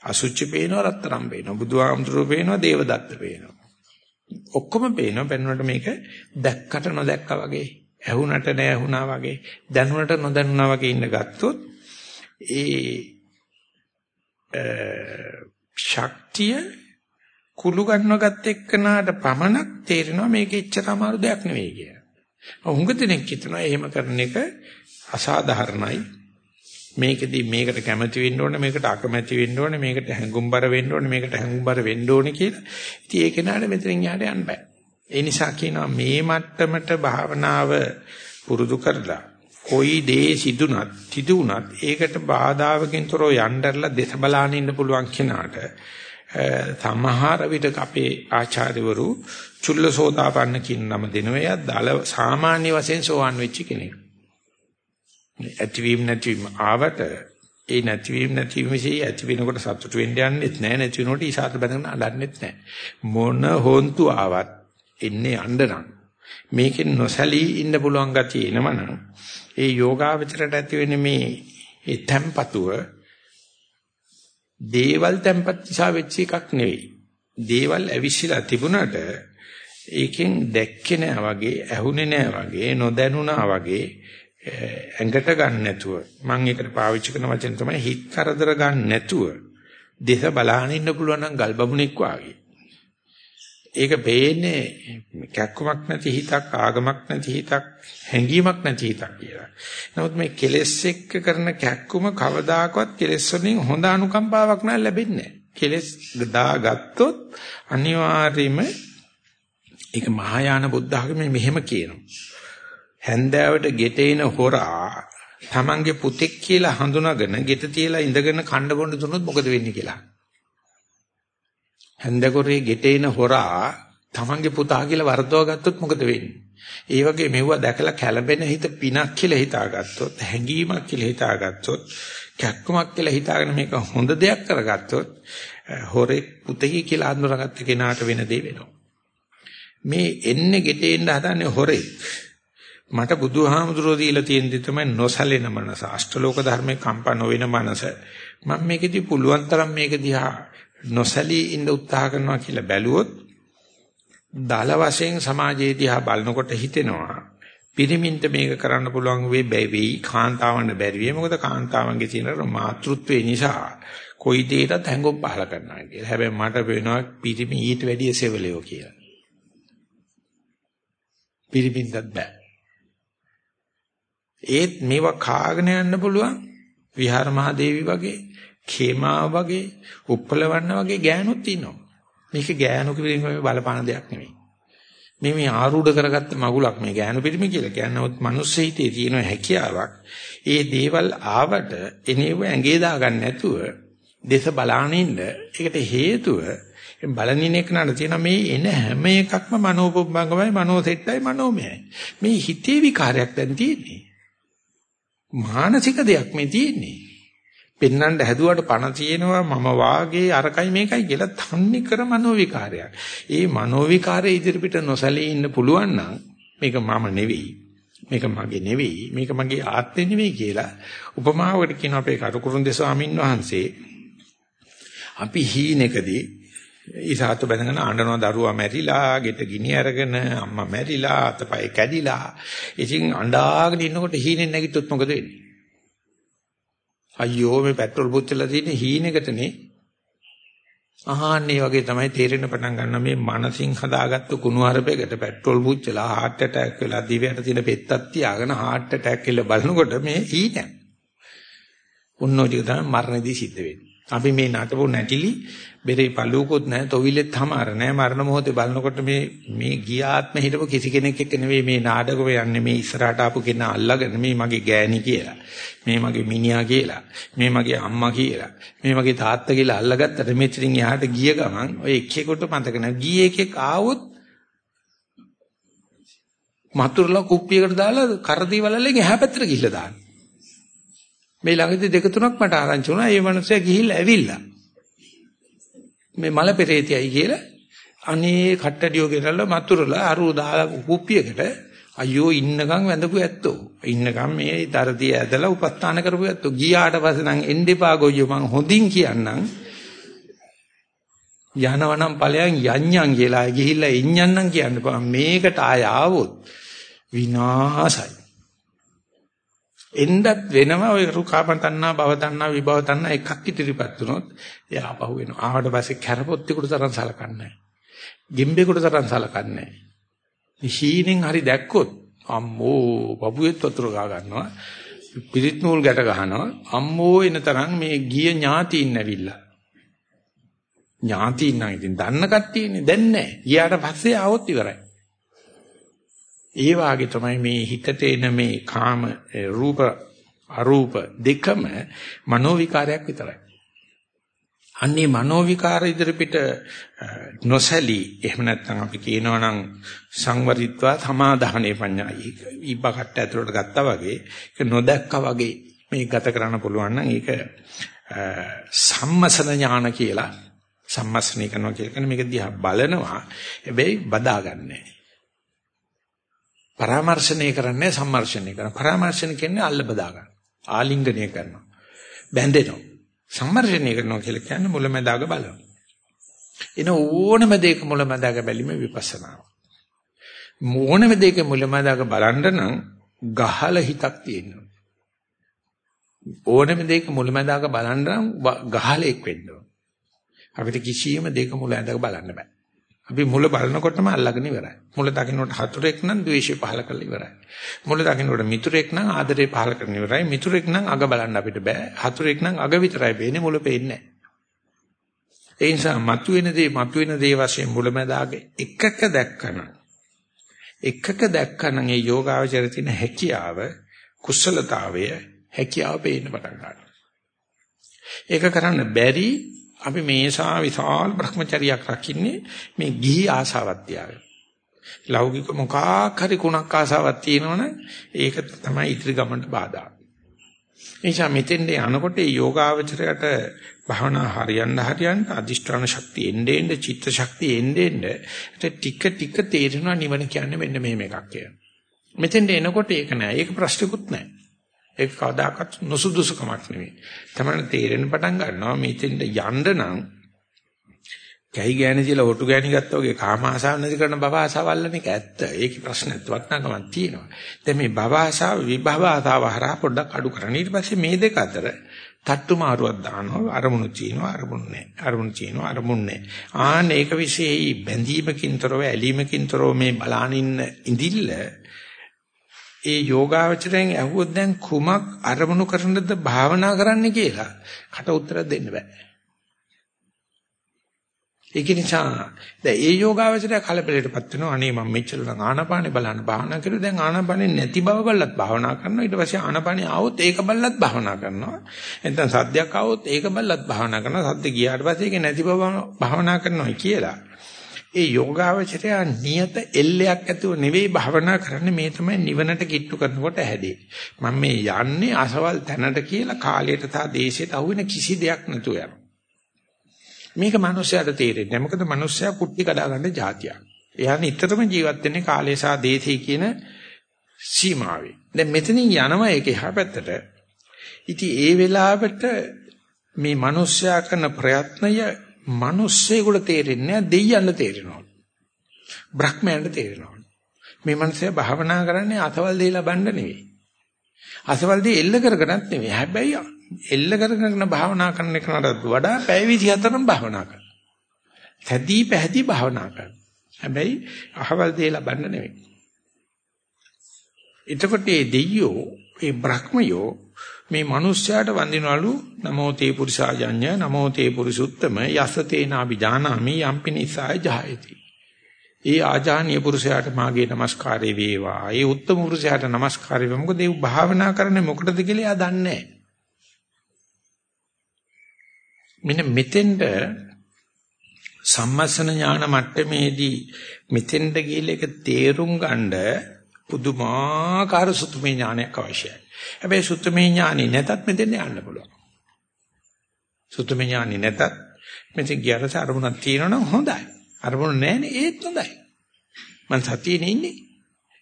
Speaker 1: අසුචි පේනවා රත්තරම් පේනවා. බුදුහාමුදුරුවෝ පේනවා දේවදත්ත පේනවා. ඔක්කොම පේනවා පෙන්වන්නට මේක දැක්කට නොදැක්කා වගේ ඇහුණට නැහැ ඇහුණා වගේ දැනුණට නොදැනුණා වගේ ඉන්න ගත්තොත් ඒ ශක්තිය කුළු ගන්නවත් එක්කනාට පමණක් තේරෙනවා මේක එච්චර අමාරු දෙයක් නෙවෙයි කියලා. හුඟ දෙනෙක් හිතනවා එහෙම කරන එක අසාධාරණයි. මේකෙදි මේකට කැමති වෙන්න ඕනේ මේකට අකමැති වෙන්න ඕනේ මේකට හැඟුම්බර වෙන්න ඕනේ මේකට හැඟුම්බර වෙන්න ඕනේ කියලා. ඉතින් ඒ කෙනාට මෙතනින් යහට යන්න බෑ. ඒ නිසා කියනවා මේ මට්ටමට භාවනාව පුරුදු කරලා කොයි දේ සිදුනත් තිදුනත් ඒකට බාධාවකින් තොරව යnderලා දෙස බලාන ඉන්න පුළුවන් කෙනාට සමහර විට අපේ ආචාර්යවරු චුල්ලසෝදාපන්න කියන නම දෙනවා දල සාමාන්‍ය වශයෙන් සෝවන් වෙච්ච කෙනෙක්. ඇතිවීම නැතිවීම ආවට ඒ නැතිවීම නැතිවීම විශ්ේ ඇති වෙනකොට සතුට වෙන්න යන්නෙත් නැහැ නැති වෙනකොට ඊසాత බඳගෙන අඬන්නෙත් නැහැ. මොන හොන්තු ආවත් එන්නේ යන්න නම් මේකෙන් නොසැලී ඉන්න පුළුවන් ගතිය එනවනම් ඒ යෝගාවචරයට ඇති වෙන මේ ඒ tempatuව දේවල් tempat නිසා වෙච්ච එකක් නෙවෙයි. දේවල් ඇවිස්සලා තිබුණාට ඒකෙන් දැක්කේ නෑ වගේ, ඇහුනේ නෑ වගේ, නොදැනුණා වගේ ඇඟට ගන්න නැතුව මම ඒකට පාවිච්චි කරන වචන තමයි හිත කරදර ගන්න නැතුව දෙස බලාගෙන ඉන්න පුළුවන් නම් ගල්බමුණෙක් වාගේ. ඒක පේන්නේ කැක්කමක් නැති හිතක් ආගමක් නැති හිතක් හැඟීමක් නැති හිතක් කියලා. නමුත් මේ කෙලෙස් එක්ක කරන කැක්කුම කවදාකවත් කෙලෙස් වලින් හොඳ අනුකම්පාවක් නෑ ලැබෙන්නේ. කෙලෙස් දාගත්තොත් අනිවාර්යයෙන්ම ඒක මහායාන බුද්ධ ආගමේ මෙහෙම කියනවා. හැන්දෑවට ගෙටේන හොරා තමන්ගේ පුතෙක් කියලා හඳුනාගෙන ගෙට තියලා ඉඳගෙන කණ්ඩ බොන්න දුන්නොත් මොකද වෙන්නේ කියලා. හැන්දකොරේ ගෙටේන හොරා තමන්ගේ පුතා කියලා වර්ධව ගත්තොත් මොකද වෙන්නේ? ඒ වගේ මෙවුව දැකලා කැළඹෙන හිත පිනක් කියලා හිතාගත්තොත්, හැඟීමක් කියලා හිතාගත්තොත්, කැක්කමක් කියලා හිතාගෙන මේක හොඳ දෙයක් කරගත්තොත්, හොරේ පුතේ කියලා අඳුරගත්ත කෙනාට වෙන දේ වෙනවා. මේ එන්නේ ගෙටේන්න හදන්නේ හොරේ. මට බුදුහාමුදුරෝ දීලා තියෙන දේ තමයි නොසැලෙන මනස, අෂ්ටලෝක ධර්මේ කම්පා නොවන මනස. මම මේකෙදි පුළුවන් තරම් මේක දිහා නොසැලී ඉන්න උත්සාහ කරනවා කියලා බැලුවොත් දල වශයෙන් සමාජයේ දිහා බලනකොට හිතෙනවා පිරිමින්ට මේක කරන්න පුළුවන් වෙයි බැවි කාන්තාවන්න බැරි වෙයි මොකද කාන්තාවන්ගේ තියෙන මාතෘත්වය නිසා කොයි දෙයකටත් හැංගොම් පහල කරනවා කියලා. හැබැයි මට පේනවා පිරිමි ඊට වැඩිය සෙවලියෝ කියලා. පිරිමින්ටත් බෑ. ඒත් මේවා කාගෙන යන්න පුළුවන් විහාර මහදේවි වගේ කේමා වගේ උප්පලවන්න වගේ ගෑනුත් ඉන්නවා. මේක ගෑනු පිළිගන්නේ බලපාන දෙයක් නෙමෙයි. මේ මේ ආරූඪ කරගත්ත මගුලක් මේ ගෑනු පිළිමි කියලා කියනවත් මිනිස් හිතේ තියෙන හැකියාවක්. ඒ දේවල් ආවට එනේව ඇඟේ දාගන්න නැතුව දේශ බලානින්න ඒකට හේතුව බලනින් එකනට තියෙන මේ එන හැම එකක්ම මනෝපුබ්බංගමයි මනෝසෙට්ටයි මනෝමයයි. මේ හිතේ විකාරයක් දැන් තියෙන්නේ. මානසික දෙයක් මේ තියෙන්නේ. පෙන්වන්න හැදුවට පණ තියෙනවා මම වාගේ අරකයි මේකයි කියලා තන්නේ කර මනෝ විකාරයක්. ඒ මනෝ විකාරයේ ඉදිරිපිට නොසැලී ඉන්න පුළුවන් නම් මේක මම නෙවෙයි. මේක මගේ නෙවෙයි. මේක මගේ ආත්මෙ නෙවෙයි කියලා උපමාවකට කියන අපේ කරුකුරුන්දේ ස්වාමින් වහන්සේ අපි හීනෙකදී ඉසాత බැඳගෙන අඬනවා දරුවා මැරිලා, ගෙට ගිනි අරගෙන, අම්මා මැරිලා, අතපය කැඩිලා. ඉතින් අඬාගෙන ඉන්නකොට හීනෙන් නැගිට්ටොත් මොකද වෙන්නේ? අයියෝ මේ පෙට්‍රල් පුච්චලා තියෙන හීනෙකටනේ අහන්නේ වගේ තමයි තේරෙන්න පටන් ගන්න මේ මනසින් හදාගත්තු කුණු හරපයකට පෙට්‍රල් පුච්චලා heart attack වෙලා දිවයට තියෙන පෙත්තක් තියාගෙන heart attack කියලා බලනකොට මේ හීන. උන්නෝටික තමයි මරණදී සිද්ධ වෙන්නේ. අපි මේ නටපු නැටිලි බෙරේ පළුවකුත් නැහැ තොවිලෙත් හමාර නැහැ. මරණ මොහොතේ බලනකොට මේ මේ ගියාත්ම හිටපු කිසි කෙනෙක් එක්ක නෙවෙයි මේ නාටකෙ යන්නේ මේ ඉස්සරහට ආපු කෙනා අල්ලගෙන මේ මගේ ගෑණි කියලා මේ මගේ මිනිහා කියලා මේ මගේ අම්මා කියලා මේ මගේ තාත්තා කියලා අල්ලගත්තට මෙතනින් එහාට ගිය ගමන් ඔය එක්කෙකුට මතක නැහැ. ගියේ එකෙක් ආවොත් මතුරුලා කුප්පියකට දාලා කරදී වලල්ලෙන් එහා පැත්තට ගිහිල්ලා දානවා. මේ ළඟදී දෙක තුනක් මට ආරංචි වුණා. ඒ මනුස්සයා ගිහිල්ලා ඇවිල්ලා. මේ මල පෙරේතයයි කියලා අනේ කට්ටඩියෝ ගෙනල්ලා මතුරුලා අරු දාලා කුප්පියකට අයියෝ ඉන්නකම් වැඳපු ඇත්තෝ ඉන්නකම් මේ දරදී ඇදලා උපස්ථාන කරපු ඇත්තෝ ගියාට පස්සේ නම් එන්න එපා ගොයියෝ මං හොඳින් කියන්නම් යනවනම් ඵලයන් යඤ්ඤං කියලා ගිහිල්ලා ඉඤ්ඤන්නම් කියන්න බෑ මේකට ආය ආවොත් විනාසයි එන්නත් වෙනවා ඔය රුකාපන් තණ්හා භව තණ්හා විභව තණ්හා එකක් ඉදිරිපත් වුණොත් එයා පහු වෙනවා. ආවට පස්සේ කැරපොත්තෙකුට තරම් සලකන්නේ නැහැ. ගෙම්බෙකුට තරම් සලකන්නේ නැහැ. හීනෙන් හරි දැක්කොත් අම්මෝ බබුවෙත් වතුර ගා ගන්නවා පිරිත් නූල් ගැට ගහනවා අම්මෝ එන තරම් මේ ගිය ඥාතියින් ඇවිල්ලා. ඥාතියින් නම් ඉතින් දන්න කට්ටියනේ. දැන් නැහැ. ගියාට පස්සේ ආවොත් ඉවරයි. ඒ වාගේ තමයි මේ හිතට එන මේ කාම රූප අරූප දෙකම මනෝ විකාරයක් විතරයි. අන්නේ මනෝ විකාර ඉදිරිපිට නොසැලී එහෙම නැත්නම් අපි කියනවා නම් සංවරිත්වා සමාදාහනේ පඤ්ඤායි ඉබ්බකට ඇතුළට ගත්තා වගේ ඒක නොදැක්කා වගේ මේ ගත කරන්න පුළුවන් නම් ඒක සම්මසන ඥාන කියලා සම්මස්නී කරනවා කියලා කියන්නේ මේක දිහා බලනවා. හැබැයි බදාගන්නේ. පරාමර්ශණය කරන්නේ සම්මර්ෂණය කරනවා පරාමර්ශණය කියන්නේ අල්ල බදා ගන්න ආලිංගනය කරනවා බැඳෙනවා සම්මර්ෂණය කරනවා කියලා කියන්නේ මුලැමැදාග බලනවා. එන ඕනම දෙයක මුලැමැදාග බැලීම විපස්සනාව. ඕනම දෙයක මුලැමැදාග බලන්න නම් ගහල හිතක් තියෙනවා. ඕනම දෙයක මුලැමැදාග බලන්න නම් ගහලෙක් වෙන්න ඕන. අපිට කිසියම් දෙයක මුලැමැදාග බලන්න බෑ. අපි මුල බලනකොටම අල්ලගෙන ඉවරයි. මුල දකින්නකොට හතුරෙක් නම් ද්වේෂය පහල කරලා ඉවරයි. මුල දකින්නකොට මිතුරෙක් නම් ආදරේ පහල කරන ඉවරයි. මිතුරෙක් නම් අග බලන්න අපිට බෑ. හතුරෙක් නම් අග විතරයි පේන්නේ මුල පේන්නේ නැහැ. ඒ නිසා මතුවෙන දේ මතුවෙන දේ වශයෙන් මුලමදාගේ එකක දැක්කන එකක දැක්කන ඒ යෝගාවචර තියෙන හැකියාව කුසලතාවය හැකියාව පේන්න පටන් ගන්නවා. ඒක කරන්න බැරි අපි මේසා විශාල භ්‍රමචරියක් රකින්නේ මේ ගිහි ආසාවක් තියාගෙන. ලෞකික මොකක් හරි කුණක් ආසාවක් තියෙනවනේ ඒක තමයි ඉදිරි ගමනට බාධා. එනිසා මෙතෙන්ද යනකොට මේ යෝගාවචරයට භවනා හරියන්න හරියන්න අදිෂ්ඨාන ශක්තිය එන්නේ එන්නේ චිත්ත ශක්තිය එන්නේ එන්නේ ටික ටික තේරෙනවා නිවන කියන්නේ මෙන්න මෙහෙම එකක් කියලා. මෙතෙන්ද එනකොට ඒක නෑ. ඒක ප්‍රශ්නකුත් නෑ. ඒක කවදාකවත් නොසුදුසුකමක් නෙවෙයි. තමයි තේරෙන්න පටන් ගන්නවා මෙතෙන්ට යන්න නම් කැහි ගෑණි කියලා හොටු ගෑණි ගත්තා වගේ කාම ආසාව නැති කරන භව ආසාවල්ලන එක ඇත්ත. ඒකේ ප්‍රශ්නත් වටනකමක් තියෙනවා. දැන් මේ භව ආසාව විභව ආසාව හරහා පොඩ්ඩක් අඩු කරන්න. ඊට පස්සේ මේ දෙක අතර තට්ටු මාරුවක් දානවා. අරමුණු චීනවා අරමුණු නැහැ. අරමුණු චීනවා අරමුණු නැහැ. ආන්න ඒක විශේෂයි බැඳීමකින්තරව ඇලීමකින්තරව මේ බලානින්න ඉඳිල්ල ඒ යෝගාවචරයෙන් ඇහුවොත් දැන් කුමක් අරමුණු කරන්නද භාවනා කරන්න කියලා කට උත්තර දෙන්න බෑ. ඒක නිසා දැන් ඒ යෝගාවචරය කලබලයටපත් වෙනවා. අනේ මම මෙච්චර නම් ආනාපානේ බලන්න භාවනා කරුවා දැන් ආනාපානේ නැති බව බලලත් භාවනා කරනවා. ඊට පස්සේ ආනාපානේ ආවොත් ඒක බලලත් භාවනා කරනවා. නැත්නම් සද්දයක් ආවොත් ඒක බලලත් භාවනා කරනවා. සද්ද ගියාට පස්සේ ඒක නැති බව භාවනා කරනවා කියලා. ඒ යෝගාවචරය නියත එල්ලයක් ඇතුව නෙවෙයි භවනා කරන්නේ මේ තමයි නිවනට කිට්ටු කරනකොට හැදේ. මම මේ යන්නේ අසවල් තැනට කියලා කාලයට තා දේශයට අහුවෙන කිසි දෙයක් නැතුව යනවා. මේක මිනිස්යාට තේරෙන්නේ නැහැ. මොකද මිනිස්යා කුට්ටි කඩා ගන්න જાතියක්. එයා නිතරම ජීවත් වෙන්නේ කාලය සහ දේශය කියන සීමාවේ. දැන් මෙතනින් යනවා ඒක එහා පැත්තට. ඉතින් ඒ වෙලාවට මේ මිනිස්යා කරන ප්‍රයත්නය මිනිස්සෙකුට තේරෙන්නේ නැහැ දෙයියන්ට තේරෙනවා. බ්‍රහ්මයන්ට තේරෙනවා. මේ මනුස්සයා භාවනා කරන්නේ අසවල් දෙය ලබන්න නෙවෙයි. අසවල් දෙය එල්ල කරගෙනත් නෙවෙයි. හැබැයි එල්ල කරගෙන භාවනා කරන එකට වඩා පැය 24ම භාවනා කරනවා. සැදී පැහැදී භාවනා කරනවා. හැබැයි අහවල් දෙය ලබන්න නෙවෙයි. එතකොට මේ දෙයියෝ, මේ බ්‍රහ්මයෝ මේ මිනිස්යාට වඳිනවලු නමෝ තේ පුරිසාජඤ්ඤ නමෝ තේ පුරිසුත්තම යසතේ නාබි ජානාමි යම්පි නිසාය ජායති. ඒ ආජානීය පුරුෂයාට මාගේ নমස්කාරය වේවා. ඒ උත්තම පුරුෂයාට নমස්කාරය වේවා. මොකද ඒ භාවනා කරන්නේ මොකටද කියලා එයා දන්නේ මෙන්න මෙතෙන්ට සම්මස්සන ඥාන මට්ටමේදී මෙතෙන්ට ගිහලා ඒක තේරුම් ගන්න පුදුමාකාර සුතුමේ ඥානයක් අවශ්‍යයි. හැබැයි සුතුමේ ඥානෙ නැතත් මෙතෙන් යන්න පුළුවන්. සුතුමේ ඥානෙ නැතත් මෙතෙන් ගියරස අරමුණක් තියෙනවනම් හොඳයි. අරමුණ නැහැනේ ඒත් හොඳයි. මං සතියේ ඉන්නේ.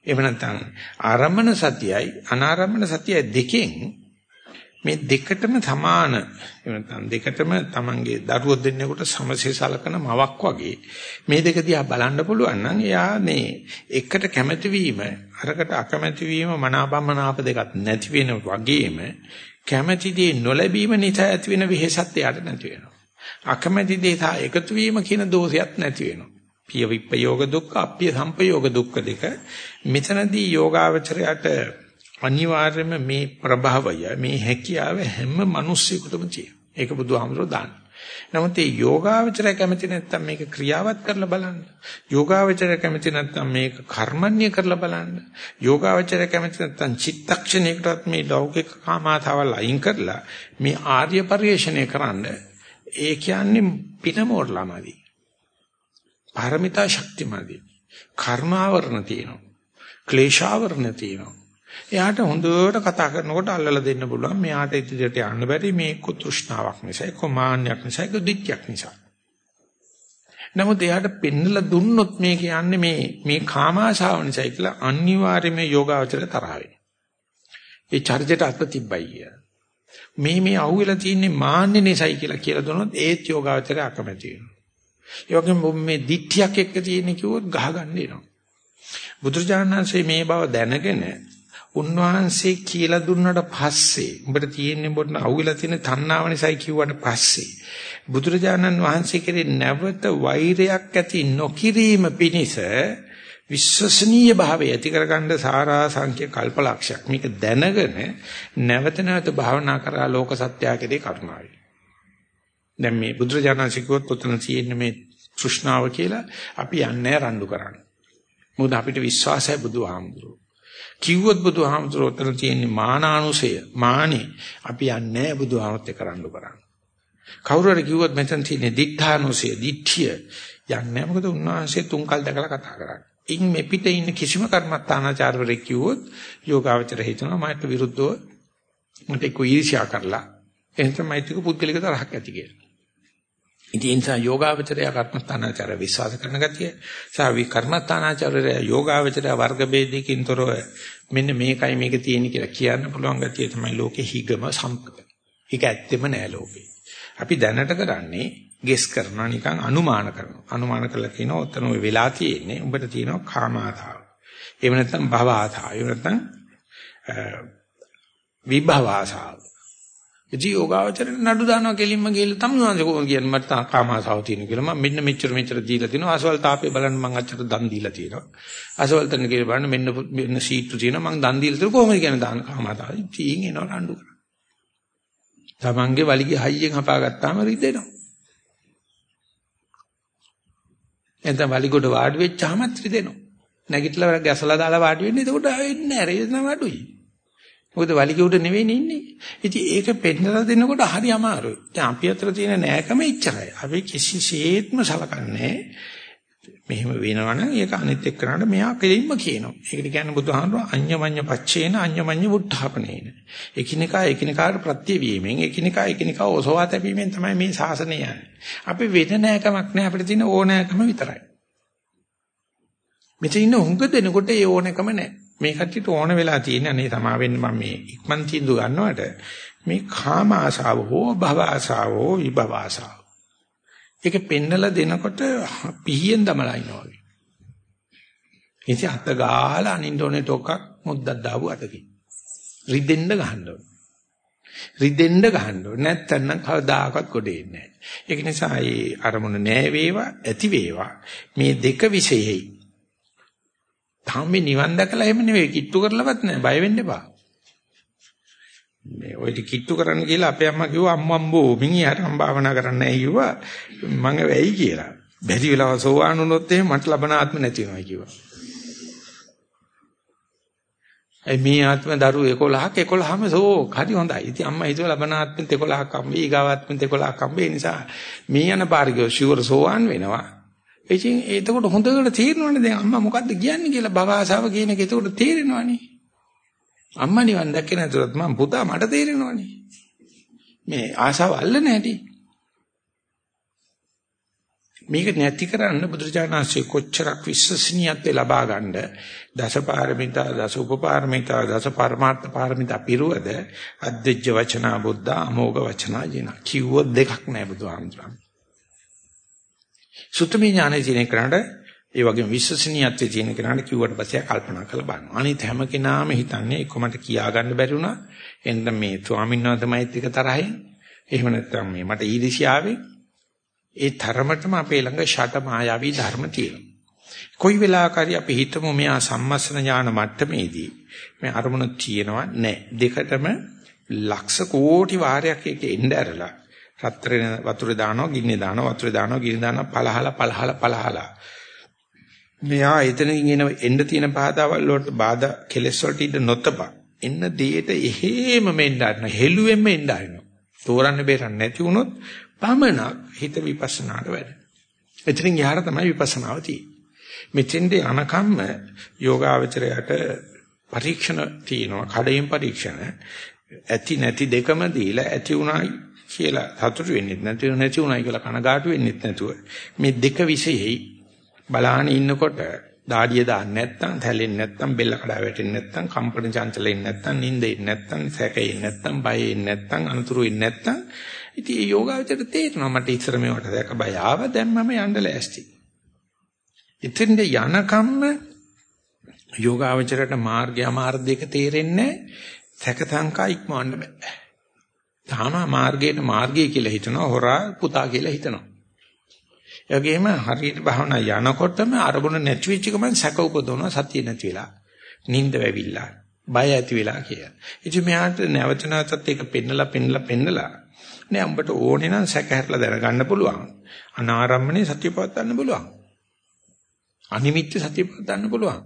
Speaker 1: එහෙම නැත්නම් ආරම්මන සතියයි අනාරම්මන සතියයි දෙකෙන් මේ දෙකටම සමාන එහෙම දෙකටම Tamange දරුවෝ දෙන්නෙකුට සමසේ සලකන මවක් වගේ මේ දෙක දිහා බලන්න පුළුවන් නම් එයා මේ එකට කැමැති වීම අරකට අකමැති වීම මනාපමනාප දෙකක් නැති වෙන වගේම කැමැති දේ නොලැබීම නිසා ඇති වෙන වෙහෙසත් එයාට නැති වෙනවා. අකමැති දේ සහ එකතු වීම කියන දෝෂයක් නැති වෙනවා. පිය විප්පයෝග දුක්ඛ අප්පිය සම්පයෝග දුක්ඛ දෙක මෙතනදී යෝගාවචරයට අනිවාර්යයෙන්ම මේ ප්‍රභාවය මේ හැකියාව හැම මිනිස්සෙකුටම තියෙනවා. ඒක බුදුහාමුදුරුවෝ දාන්න. නමුත් මේ යෝගාවචරය කැමති නැත්නම් මේක ක්‍රියාවත් කරලා බලන්න. යෝගාවචරය කැමති නැත්නම් මේක කර්මන්‍ය කරලා බලන්න. යෝගාවචරය කැමති නැත්නම් චිත්තක්ෂණයකටත් මේ ලෞකික කාමාතාවල් අයින් කරලා මේ ආර්ය පරිශ්‍රණය කරන්න. ඒ කියන්නේ පිනමෝරලාමදි. පාරමිතා ශක්තිමදි. කර්මාවරණ තියෙනවා. ක්ලේශාවරණ තියෙනවා. එයාට හොඳට කතා කරනකොට අල්ලලා දෙන්න පුළුවන්. මෙයාට ඉදිරියට යන්න බැරි මේක තෘෂ්ණාවක් නිසා, ඒක මාන්නයක් නිසා, ඒක දික්කයක් නිසා. නමුත් එයාට පෙන්නලා දුන්නොත් මේ කියන්නේ මේ මේ කාමාශාව නිසා කියලා අනිවාර්යයෙන්ම යෝගාවචර තරහ වෙනවා. ඒ චර්ජයට අත තිබ්බයි මේ මේ අහුවෙලා තින්නේ මාන්නේ නිසායි කියලා කියලා දුන්නොත් ඒත් යෝගාවචරය අකමැති වෙනවා. ඒ වගේම මේ දික්තියක් එක්ක තියෙන කිව්වොත් ගහගන්න එනවා. බුදුරජාණන් වහන්සේ මේ බව දැනගෙන උන්වහන්සේ කියලා දුන්නට පස්සේ උඹට තියෙන්නේ බොන්න අහුවෙලා තියෙන තණ්හාව නිසායි කිව්වට පස්සේ බුදුරජාණන් වහන්සේ කෙරේ නැවත වෛරයක් ඇති නොකිරීම පිණිස විශ්වසනීය භාවය ඇති කරගන්න සාරා සංඛ්‍ය කල්පලක්ෂයක්. මේක දැනගෙන නැවත නැවත භාවනා කරලා ලෝක සත්‍යයකදී කරුණාවයි දැන් මේ බුදුරජාණන් ශිකුවත් පුතන තියෙන්නේ මේ තෘෂ්ණාව කියලා අපි යන්නේ රණ්ඩු කරන්න. මොකද අපිට විශ්වාසයි බුදුහාමුදුරුවෝ. කිව්වොත් බුදුහාමුදුරුවෝ උතන තියෙන්නේ මානානුසය මානේ අපි යන්නේ බුදුහාමුත් එක්ක රණ්ඩු කරන්න. කවුරු හරි කිව්වොත් මෙතන තියෙන්නේ දිඨානුසය දිඨිය යන්නේ මොකද උන්වහන්සේ තුන්කල් දැකලා කතා කරන්නේ. ඉන් මේ පිටේ ඉන්න කිසිම කර්මස්ථානාචාරවරයෙක් කිව්වොත් යෝගාවචර හිතනවා මට විරුද්ධව මට කුයිර්ෂ්‍යා කරලා එහෙනම් මෛත්‍රික පුද්ගලික තරහක් ඇති කියලා. ඉතින් ඒ නිසා යෝගාවචරය කර්මස්ථානාචාර විශ්වාස කරන ගතිය සහ වි කර්මස්ථානාචාරය යෝගාවචරය වර්ග ભેදයකින් තොරව මෙන්න මේකයි මේක තියෙන්නේ කියලා කියන්න පුළුවන් ගතිය තමයි ලෝකේ හිගම සම්පත. ඒක ඇත්තෙම නෑ ලෝකේ. අපි දැනට කරන්නේ ගෙස් කරනවා නිකන් අනුමාන කරනවා. අනුමාන කළා කියනවා ඔතන ඔය වෙලා තියෙන්නේ උඹට තියෙනවා කාමාතාව. එහෙම නැත්නම් භව ආතාව. එහෙම නැත්නම් විභව ආසාව. ඉතින් යෝගාවචර නඩු දානවා කෙලින්ම ගිහලා තමුනාද කොහොමද කියන්නේ? මට කාමාසාව තියෙන කියලා. මම මෙන්න මෙච්චර මෙච්චර දීලා තිනවා අසවල් තාපේ බලන්න මම අච්චර දන් දීලා තියෙනවා. අසවල් තන කියලා බලන්න මෙන්න මෙන්න සීට්ටු තියෙනවා. මම දන් දීලා තියෙනවා. කොහොමද කියන්නේ දාන කාමාසාව? ඉතින් එනවා නඩු කරා. තමන්ගේ වලිගේ හයියෙන් හපාගත්තාම රිදෙනවා. එතන වලිගොඩ වාඩි වෙච්චාමත් රිදෙනවා. නැගිටලා ගැසලා දාලා වාඩි වෙන්නේ. එතකොට එන්නේ නැහැ. රේදන වඩුයි මොකද වලිග උඩ නෙවෙයි ඉන්නේ. ඉතින් ඒක පෙන්නලා දෙනකොට හරි අමාරුයි. දැන් අපි අතර තියෙන නෑකම ඉච්චරයි. අපි කිසිසේත්ම සලකන්නේ මෙහෙම වෙනවනම් ඒක අනිත් එක්කනට මෙයා කෙලින්ම කියනවා. ඒකට කියන්නේ බුදුහාමුදුරුවෝ අඤ්ඤමඤ්ඤ පච්චේන අඤ්ඤමඤ්ඤ වුට්ඨාපනේන. එකිනෙකා එකිනෙකාට ප්‍රත්‍යවීමෙන් එකිනෙකා එකිනෙකා ඔසවා තැබීමෙන් තමයි මේ ශාසනය යන්නේ. අපි වෙන නෑකමක් නෑ අපිට තියෙන ඕනෑකම විතරයි. මෙතන ඉන්න හුඟ දෙනකොට ඒ ඕනෑකම නෑ. මේ කට්ටියට ඕන වෙලා තියෙන අනේ තමා වෙන්න මම මේ ඉක්මන් තීන්දුව ගන්නවට මේ කාම ආශාව හෝ භව ආශාව හෝ විභව ආශාව. ඒක පෙන්නලා දෙනකොට පිහියෙන් දමලා ඉනවා වගේ. ඉතින් අත ගාලා අනින්න ඕනේ ටොකක් මුද්දක් දාපු අතකින්. රිදෙන්න ගහන්න ඕනේ. රිදෙන්න ගහන්න ඕනේ. නැත්තම් කවදාකවත් ගොඩේ නැහැ. ඒක නිසා මේ අරමුණ නෑ වේවා ඇති වේවා මේ දෙක විශේෂයි. තාම මේ නිවන් දැකලා එහෙම නෙවෙයි කිට්ටු කරලවත් නෑ බය වෙන්න එපා. මේ ඔය කිට්ටු කරන්න කියලා අපේ අම්මා කිව්වා අම්මම්බෝ මිනිහට අම්බාවනා කරන්න නැහැ කිව්වා මං වෙයි කියලා. බැරි වෙලාව සෝවාන් වුණොත් එහෙම මට ලබන ආත්ම නැති වෙනවා කිව්වා. ඒ මේ ආත්ම දරු 11ක් 11ම සෝ හරි හොඳයි. ඉතින් අම්මා හිතුවා ලබන ආත්මෙත් 11ක් අම්බේ ඊගාව ආත්මෙත් 11ක් අම්බේ නිසා මේ යන පාරිගෝ ෂුවර් සෝවාන් වෙනවා. ඉතින් එතකොට හොඳට තේරෙනවනේ දැන් අම්මා මොකද්ද කියන්නේ කියලා භව ආසාව කියන එක එතකොට තේරෙනවනේ. අම්මා නිවන් දැක්කේ නැතුවත් මම පුතා මට තේරෙනවනේ. මේ ආසාව අල්ලන්නේ නැටි. මේක නැති කරන්න බුදුරජාණන්සේ කොච්චරක් විශ්වසනීයත්වය ලබා ගන්නද දසපාරමිතා දස උපපාරමිතා දස පරමාර්ථ පාරමිතා පිරුවද අද්දෙජ්ජ වචනා බුද්ධ අමෝඝ වචනා ජින කිව්ව දෙකක් නෑ බුදුහාමුදුරන් සුත්තමී ඥානෙ තියෙන කරාට ඒ වගේම විශ්වසනීයත්වයේ තියෙන කෙනාට කිව්වට පස්සේ කල්පනා කරලා බලන්න. අනිත් හැම කෙනාම හිතන්නේ එක්ක මට කියා ගන්න බැරි වුණා. එන්න මේ ස්වාමීන් වහන්සේමයිත් එක තරහින්. එහෙම නැත්නම් මේ මට ඊර්ෂ්‍යාවෙන් ඒ තරමටම අපේ ළඟ ෂට මායාවී ධර්ම තියෙනවා. කොයි වෙලාවකරි අපි හිතමු මෙයා සම්මස්න ඥාන මට්ටමේදී මේ අරමුණ තියෙනවා නැහැ. දෙකටම ලක්ෂ කෝටි වාරයක් එක එන්න ඇරලා රත්තරේ වතුරේ දානවා ගින්නේ දානවා වතුරේ දානවා ගින්න දානවා පළහලා පළහලා පළහලා මෙයා එතනින් එන එන්න තියෙන බාධාවල් වලට බාධා කෙලස් වලට ඉඳ නොතපා එන්න දෙයට එහෙම මෙන්න ගන්න හෙළුවෙන්ම එන්න ආරිනවා තෝරන්න බේරන්න නැති වුණොත් පමණක් හිත විපස්සනාට වැඩ. එතනින් යහර තමයි විපස්සනාව තියෙන්නේ. මෙතෙන්ද අනකම්ම යෝගාවචරයට පරීක්ෂණ තියෙනවා කඩින් පරීක්ෂණ ඇති නැති දෙකම දීලා ඇති උනායි කියලා සතුටු වෙන්නේ නැති නැති උනායි කියලා කනගාටු වෙන්නේ නැතුව මේ දෙක විශේෂයි බලාන ඉන්නකොට දාඩිය දාන්න නැත්නම් තැලෙන්නේ නැත්නම් බෙල්ල කඩා වැටෙන්නේ නැත්නම් කම්පන චංචලෙන්නේ නැත්නම් නිින්දෙන්නේ නැත්නම් සැකෙන්නේ නැත්නම් බයෙන්නේ නැත්නම් අනතුරු වෙන්නේ නැත්නම් ඉතින් මේ යෝගාවචරයට තේරෙනවා මට ඉස්සර මේවට දැක බය ආව දැන් මම යන්න ලෑස්ති. ඉතින්ද යනකම්ම යෝගාවචරයට මාර්ගය මාර්ග දෙක තේරෙන්නේ සැකසංකා ඉක්මවන්න බෑ. තාම මාර්ගයට මාර්ගය කියලා හිතනවා හොරා පුතා කියලා හිතනවා. ඒ වගේම හරියට භාවනා යනකොටම අරමුණ නැති වෙච්ච ගමන් සැක උපදවනවා සතිය නැති වෙලා. නිින්ද වැවිලා. බය ඇති වෙලා කියලා. ඉතින් මෙයාට නැවත නැවතත් ඒක පෙන්නලා පෙන්නලා පෙන්නලා නෑ උඹට ඕනේ නම් සැක හැරලා දැනගන්න පුළුවන්. අනාරම්මනේ සතිය පවත්වන්න පුළුවන්. අනිමිත්‍ය සතිය පවත්වන්න පුළුවන්.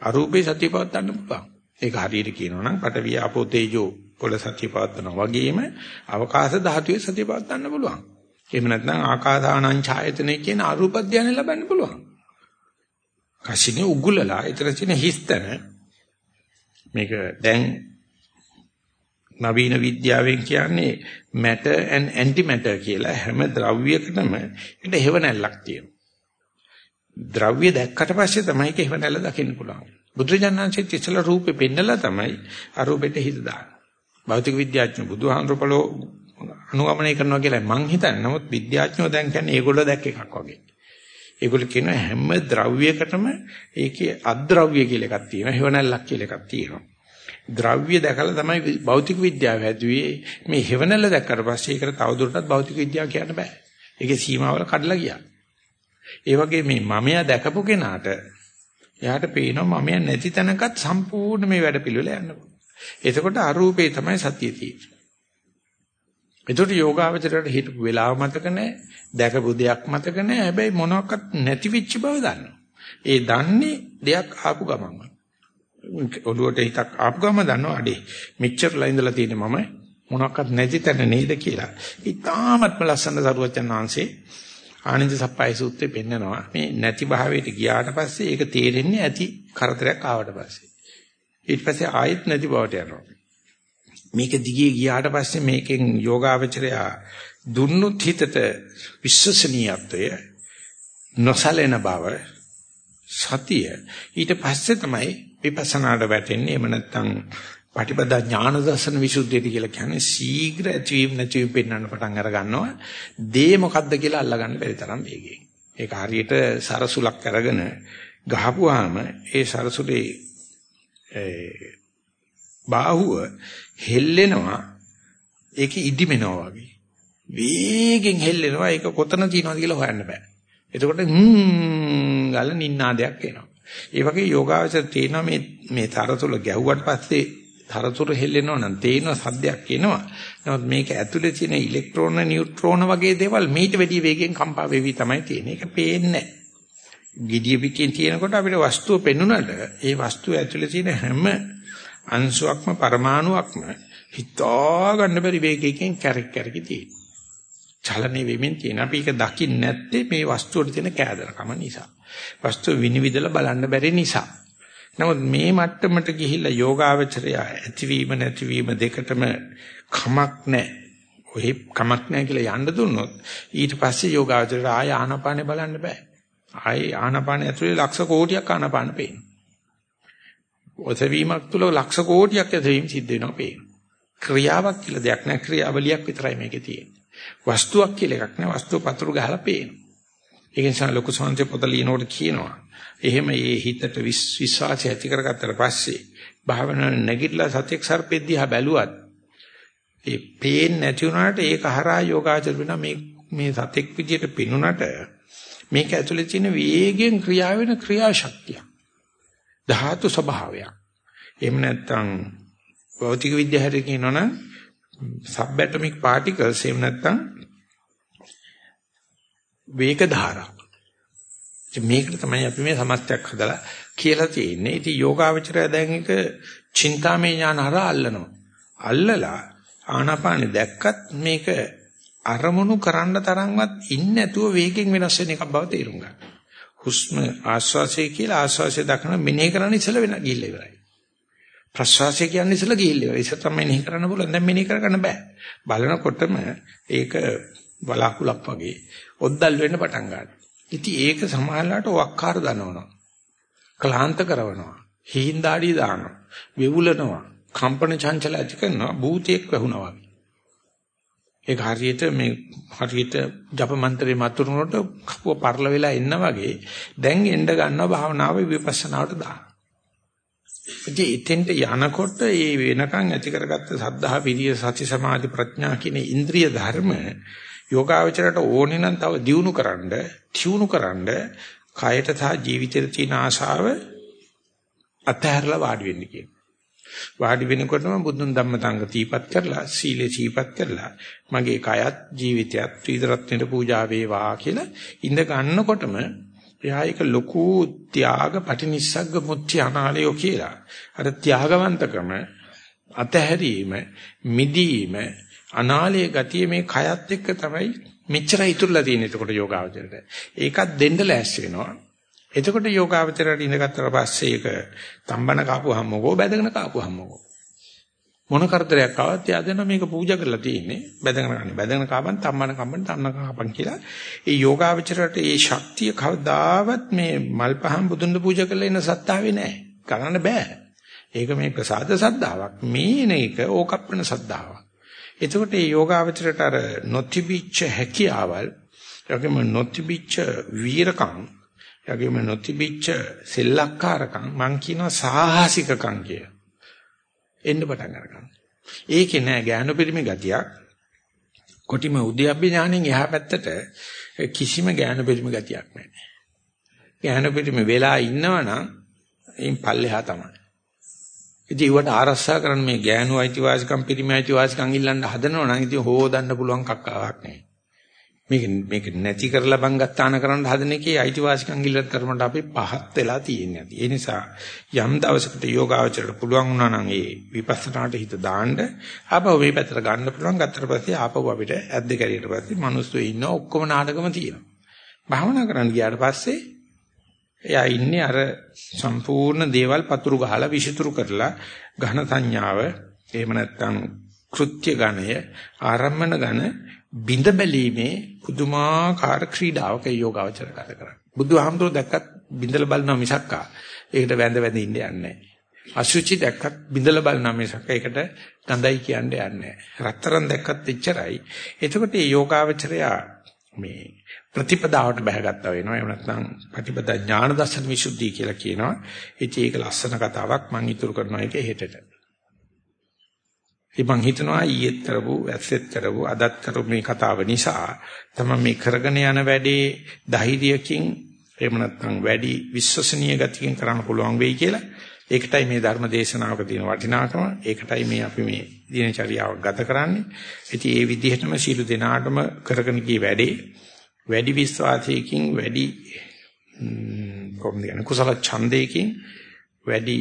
Speaker 1: අරූපේ සතිය පවත්වන්න පුළුවන්. ඒක හරියට කියනවා නම් පට වියාපෝ තේජෝ පොළ සතිය පවත්වනවා වගේම අවකාශ ධාතුවේ සතිය පවත්වන්න පුළුවන්. එහෙම නැත්නම් ආකාසානං ඡායතනෙ කියන අරූප ධානය ලබන්න පුළුවන්. කසිනේ උගුලලා ඊතර තියෙන හිස්තන මේක දැන් නවීන විද්‍යාවෙන් කියන්නේ matter and antimatter කියලා හැම ද්‍රව්‍යයකටම ඒකට හේව නැල්ලක් තියෙනවා. ද්‍රව්‍ය දැක්කට පස්සේ තමයි ඒක හේව නැල්ල දකින්න පුළුවන්. බුදුරජාණන්සේ තිසල රූපේ පෙන්නලා තමයි අරූපෙට හිත දාන්නේ. භෞතික විද්‍යාඥ බුදුහාමුදුරපලෝ අනුගමනය කරනවා කියලා මං හිතන්නේ. නමුත් විද්‍යාඥයෝ දැන් කියන්නේ ඒගොල්ලෝ දැක්ක එකක් වගේ. ඒගොල්ලෝ කියන හැම ද්‍රව්‍යයකටම ඒකේ අද්‍රව්‍ය කියලා එකක් තියෙනවා. හේව නැල්ලක් කියලා එකක් තියෙනවා. ද්‍රව්‍ය දැකලා තමයි භෞතික විද්‍යාව හැදුවේ. මේ හෙවණල්ල දැක්කට පස්සේ ඒකට තවදුරටත් භෞතික විද්‍යාව කියන්න බෑ. ඒකේ සීමාවල කඩලා ගියා. ඒ වගේ මේ මමයා දැකපු කෙනාට එයාට පේනවා මමයා නැති තැනකත් සම්පූර්ණ මේ වැඩ පිළිවෙල යන්න පුළුවන්. එතකොට අරූපේ තමයි සතිය තියෙන්නේ. එතකොට යෝගාවචරයට හිටපු වෙලාව මතක නැහැ, දැකපු දෙයක් මතක නැහැ. හැබැයි මොනවත් නැති වෙච්ච බව දන්නවා. ඒ දන්නේ දෙයක් ආපු ගමන්ම. ඔළුවට හිතක් ආපු ගම දන්නවා අඩේ මෙච්චරලා ඉඳලා තියෙන මම මොනක්වත් නැති තැන නේද කියලා. ඉතාමත්ම ලස්සන සරුවචන් වහන්සේ ආනන්ද සප්පයි සූත්‍රේ පෙන්නනවා මේ නැති භාවයට ගියාට පස්සේ ඒක තේරෙන්නේ ඇති කරදරයක් ආවට පස්සේ. ඊට පස්සේ ආයෙත් නැති බවට යනවා. මේක දිගේ ගියාට පස්සේ මේකෙන් යෝගාවචරය දුන්නොත් හිතට විශ්වසනීයත්වය නොසලෙන බව සතිය. ඊට පස්සේ තමයි විපස්සනාට වැටෙන්නේ. එහෙම නැත්නම් පටිපදා ඥාන දර්ශන විසුද්ධියට කියලා කියන්නේ ශීඝ්‍ර ඇතිවීම නැතිවීම පෙන්වන්න පටන් අර ගන්නවා. දේ මොකද්ද කියලා අල්ලගන්න බැරි තරම් වේගයෙන්. ඒක හරියට සරසුලක් අරගෙන ගහපුවාම ඒ සරසුලේ බාහුව හෙල්ලෙනවා ඒක ඉදිමෙනවා වගේ වේගෙන් හෙල්ලෙනවා ඒක කොතන තියෙනවද කියලා හොයන්න බෑ එතකොට හ්ම් ගාල නින්නාදයක් එනවා ඒ වගේ යෝගාවචර තේනවා මේ මේ තරතුල ගැහුවට පස්සේ තරතුර හෙල්ලෙනවා නම් තේනවා සද්දයක් එනවා. නමුත් මේක ඇතුලේ තියෙන ඉලෙක්ට්‍රෝන නියුට්‍රෝන වගේ දේවල් මීට වැඩි වේගෙන් කම්පා වෙවි තමයි තියෙන්නේ. ඒක පේන්නේ ගිඩිය පිටින් තියෙනකොට අපිට වස්තුව පෙන්වුනට ඒ වස්තුව ඇතුලේ තියෙන හැම අංශුවක්ම පරමාණුවක්ම හිතා ගන්න බැරි වේගයකින් කැරක් කැරකි තියෙනවා. චලනය වෙමින් තියෙන. අපි ඒක දකින්නේ නැත්තේ මේ වස්තුවට තියෙන කෑදරකම නිසා. වස්තුව විනිවිදලා බලන්න බැරි නිසා. නමුත් මේ මට්ටමට ගිහිල්ලා යෝගාවචරය ඇතිවීම නැතිවීම දෙකටම කමක් නැහැ. ඔහි කමක් නැහැ කියලා යන්න දුන්නොත් ඊට පස්සේ යෝගාවචරයට ආය ආනපානේ බලන්න බෑ. ආයි ආනපානේ ඇතුලේ ලක්ෂ කෝටියක් ආනපාන පේනවා. ඔසවීමක් තුල ලක්ෂ කෝටියක් ඇතුලීම් සිද්ධ වෙනවා පේනවා. ක්‍රියාවක් කියලා දෙයක් නැහැ ක්‍රියාවලියක් විතරයි මේකේ තියෙන්නේ. වස්තුවක් කියලා එකක් නැහැ වස්තුව පතුරු ගහලා පේනවා. ඒ නිසා ලොකු සංජය පොත ලියනකොට කියනවා. එහෙම මේ හිතට විශ්වාසය ඇති කරගත්තට පස්සේ භාවනාව නැගිටලා සත්‍යක් සර්පෙද්දී බැලුවත් ඒ පේන්නේ නැති වුණාට ඒක හරහා යෝගාචර වෙන මේ මේ සත්‍යක් විදියට පිනුනට මේක ඇතුලේ තියෙන වේගෙන් ක්‍රියා වෙන ක්‍රියාශක්තිය. ධාතු ස්වභාවයක්. එහෙම නැත්නම් භෞතික විද්‍යාවට කියනවනම් සබ්ඇටොමික් පාටිකල්ස් එහෙම නැත්නම් වේග ධාරා. මේකට තමයි අපි මේ සමස්තයක් හදලා කියලා තියෙන්නේ. ඉතින් යෝගාවචරය දැන් එක චින්තාමය ඥාන හරහා අල්ලනවා. අල්ලලා ආනාපානෙ දැක්කත් මේක අරමුණු කරන්න තරම්වත් ඉන්නේ නැතුව වේගෙන් වෙනස් වෙන එකක් බව තේරුම් ගන්න. හුස්ම ආශ්වාසය කියලා ආශ්වාසය දක්න මෙනෙහි කරන්න ඉස්සෙල්ලා වෙන ගිහිල්ලා ඉවරයි. ප්‍රශ්වාසය කියන්නේ ඉස්සෙල්ලා ගිහිල්ලා ඉවරයි. ඉස්සෙල්ලා තමයි මෙනෙහි කරන්න පුළුවන්. දැන් මෙනෙහි කරගන්න බෑ. බලනකොටම ඒක බලාකුලක් වගේ ඔද්දල් වෙන්න පටන් ගන්නවා. ඉතින් ඒක සමහරලාට වක්කාර දනවනවා. ක්ලාන්ත කරනවා. හිඳාඩි දානවා. වෙවුලනවා. කම්පන චංචල ඇති කරනවා. භූතයක් වැහුණා වගේ. ඒක හරියට මේ හරියට ජප මන්ත්‍රේ මතුරුනොට කපුව පරල වෙලා එන්න වගේ දැන් එන්න ගන්නවා භාවනාව විපස්සනාවට දාන. ඉතින් එතෙන්ට යනකොට මේ වෙනකන් ඇති කරගත්ත සද්ධා විරිය සති සමාධි ප්‍රඥා කියන ඉන්ද්‍රිය ධර්ම යෝගාවචරයට ඕනේ නම් තව දියුණු කරන්න, තියුණු කරන්න කයට සහ ජීවිතේට තියෙන ආශාව අතහැරලා වාඩි වෙන්න කියන. වාඩි වෙනකොටම බුදුන් ධම්ම තංග තීපත් කරලා සීලේ තීපත් කරලා මගේ කයත් ජීවිතයත් ත්‍රිදරත්නයට පූජා වේවා කියලා ඉඳ ගන්නකොටම එයා එක ලොකු ත්‍යාග පටිනිස්සග්ග මුත්‍ති අනාලයෝ කියලා අර ත්‍යාගවන්තකම අතහැරීම මිදීම අනාලයේ ගතිය මේ කයත් එක්ක තමයි මෙච්චරයි ඉතුරුලා තියෙන්නේ එතකොට යෝගාවචරයට. ඒකත් දෙන්න ලෑස්ති වෙනවා. එතකොට යෝගාවචරයට ඉඳගත්තට පස්සේ ඒක තම්බන කාපුවාම මොකෝ බැදගෙන කාපුවාම මොකෝ මොන කරදරයක් ආවත් එයා දෙන මේක පූජා කරලා තියෙන්නේ. බැදගෙන ගන්න. බැදගෙන කාපන් තම්බන කම්බන තන්න කාපන් කියලා. ඒ යෝගාවචරයට ඒ ශක්තිය කවදාවත් මේ මල් පහන් බුදුන් පූජා කරලා ඉන්න සත්තාවේ නැහැ. කරන්න බෑ. ඒක මේ ප්‍රසාද සද්ධාාවක්. මේන එක ඕකප්පන සද්ධාාවක්. එතකොට මේ යෝගාවචරයට අර නොතිබිච්ච හැකියාවල් යකම නොතිබිච්ච වීරකම් යගේම නොතිබිච්ච සෙල්ලක්කාරකම් මං කියනවා සාහසිකකම් කිය. එන්න පටන් ගන්නවා. ඒකේ නෑ ඥාන පරිමි ගතියක්. කොටිම උද්‍යප්ප ඥාණයෙන් එහා පැත්තට කිසිම ඥාන පරිමි ගතියක් නෑ. ඥාන පරිමි වෙලා ඉන්නවනම් එයින් පල්ලෙහා තමයි. ඉතින් ඒවට ආරක්ෂා කරන්න මේ ඥානු අයිතිවාසිකම් පිරිමි අයිතිවාසිකම් ඉල්ලන්න හදනවා නම් ඉතින් හොදන්න පුළුවන් කක්කාවක් නෑ. මේක මේක නැති කරලා බංගත්තාන කරන්න හදන එකේ අයිතිවාසිකම් ගිල්ලත් කරමට අපි පහත් වෙලා තියෙන්නේ. ඒ නිසා යම් දවසකට යෝගාවචරයට පුළුවන් වුණා නම් ඒ විපස්සනාට හිත දාන්න ආපහු මේ පැත්තට ගන්න පුළුවන්. ගත්තට පස්සේ ආපහු අපිට ඇද්ද කැරියට පස්සේ මිනිස්සු ඉන්න ඔක්කොම නාටකම තියෙනවා. භාවනා කරන්න ගියාට පස්සේ එයා ඉන්නේ අර සම්පූර්ණ දේවල් පතුරු ගහලා විසිතුරු කරලා ඝන සංඥාව එහෙම නැත්නම් කෘත්‍ය ගණය ආරම්මන ගණ බිඳ බැලීමේ පුදුමාකාර ක්‍රීඩාවක යෝගාවචර ගත කරන්නේ. බුදුහාමුදුරුවෝ දැක්කත් බිඳලා බලනවා මිසක්කා. ඒකට වැඳ වැඳ ඉන්න යන්නේ නැහැ. අසුචි දැක්කත් බිඳලා බලනවා මිසක් ඒකට ගඳයි කියන්නේ යන්නේ නැහැ. රත්තරන් දැක්කත් එච්චරයි. එතකොට මේ යෝගාවචරයා මේ ප්‍රතිපදාවට බහගත්තා වෙනවා. එහෙම නැත්නම් ප්‍රතිපදා ඥාන දර්ශන විසුද්ධිය කියලා කියනවා. ඉතින් ඒක ලස්සන කතාවක් මම ඉතුරු කරනවා ඒක හෙටට. ඉතින් මං හිතනවා ඊයේත් කරපු ඇස්සෙත් කරපු අදත් කරපු මේ කතාව නිසා තමයි මේ කරගෙන යන වැඩේ ධෛර්යයෙන් එහෙම නැත්නම් වැඩි විශ්වසනීය ගතියකින් කරන්න පුළුවන් වෙයි කියලා. ඒකටයි මේ ධර්ම දේශනාවක තියෙන වටිනාකම. ඒකටයි මේ අපි මේ දිනචරියාව ගත කරන්නේ. ඉතින් ඒ විදිහටම සීල දෙනාටම කරගෙන ගිය වැඩේ වැඩි විශ්වාසයකින් වැඩි කොහොමද කියන්නේ කුසල ඡන්දයකින් වැඩි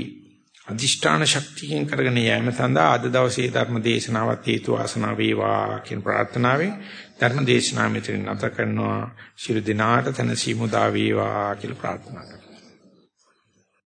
Speaker 1: අදිෂ්ඨාන ශක්තියෙන් කරගෙන යෑම සඳහා අද දවසේ ධර්ම දේශනාවත් හේතු ආසනාව වේවා කියන ප්‍රාර්ථනාවෙන් ධර්ම දේශනාව මෙතන නැත කරනවා. ශිරු දිනාට තන සීමුදා වේවා කියලා ප්‍රාර්ථනා කරනවා.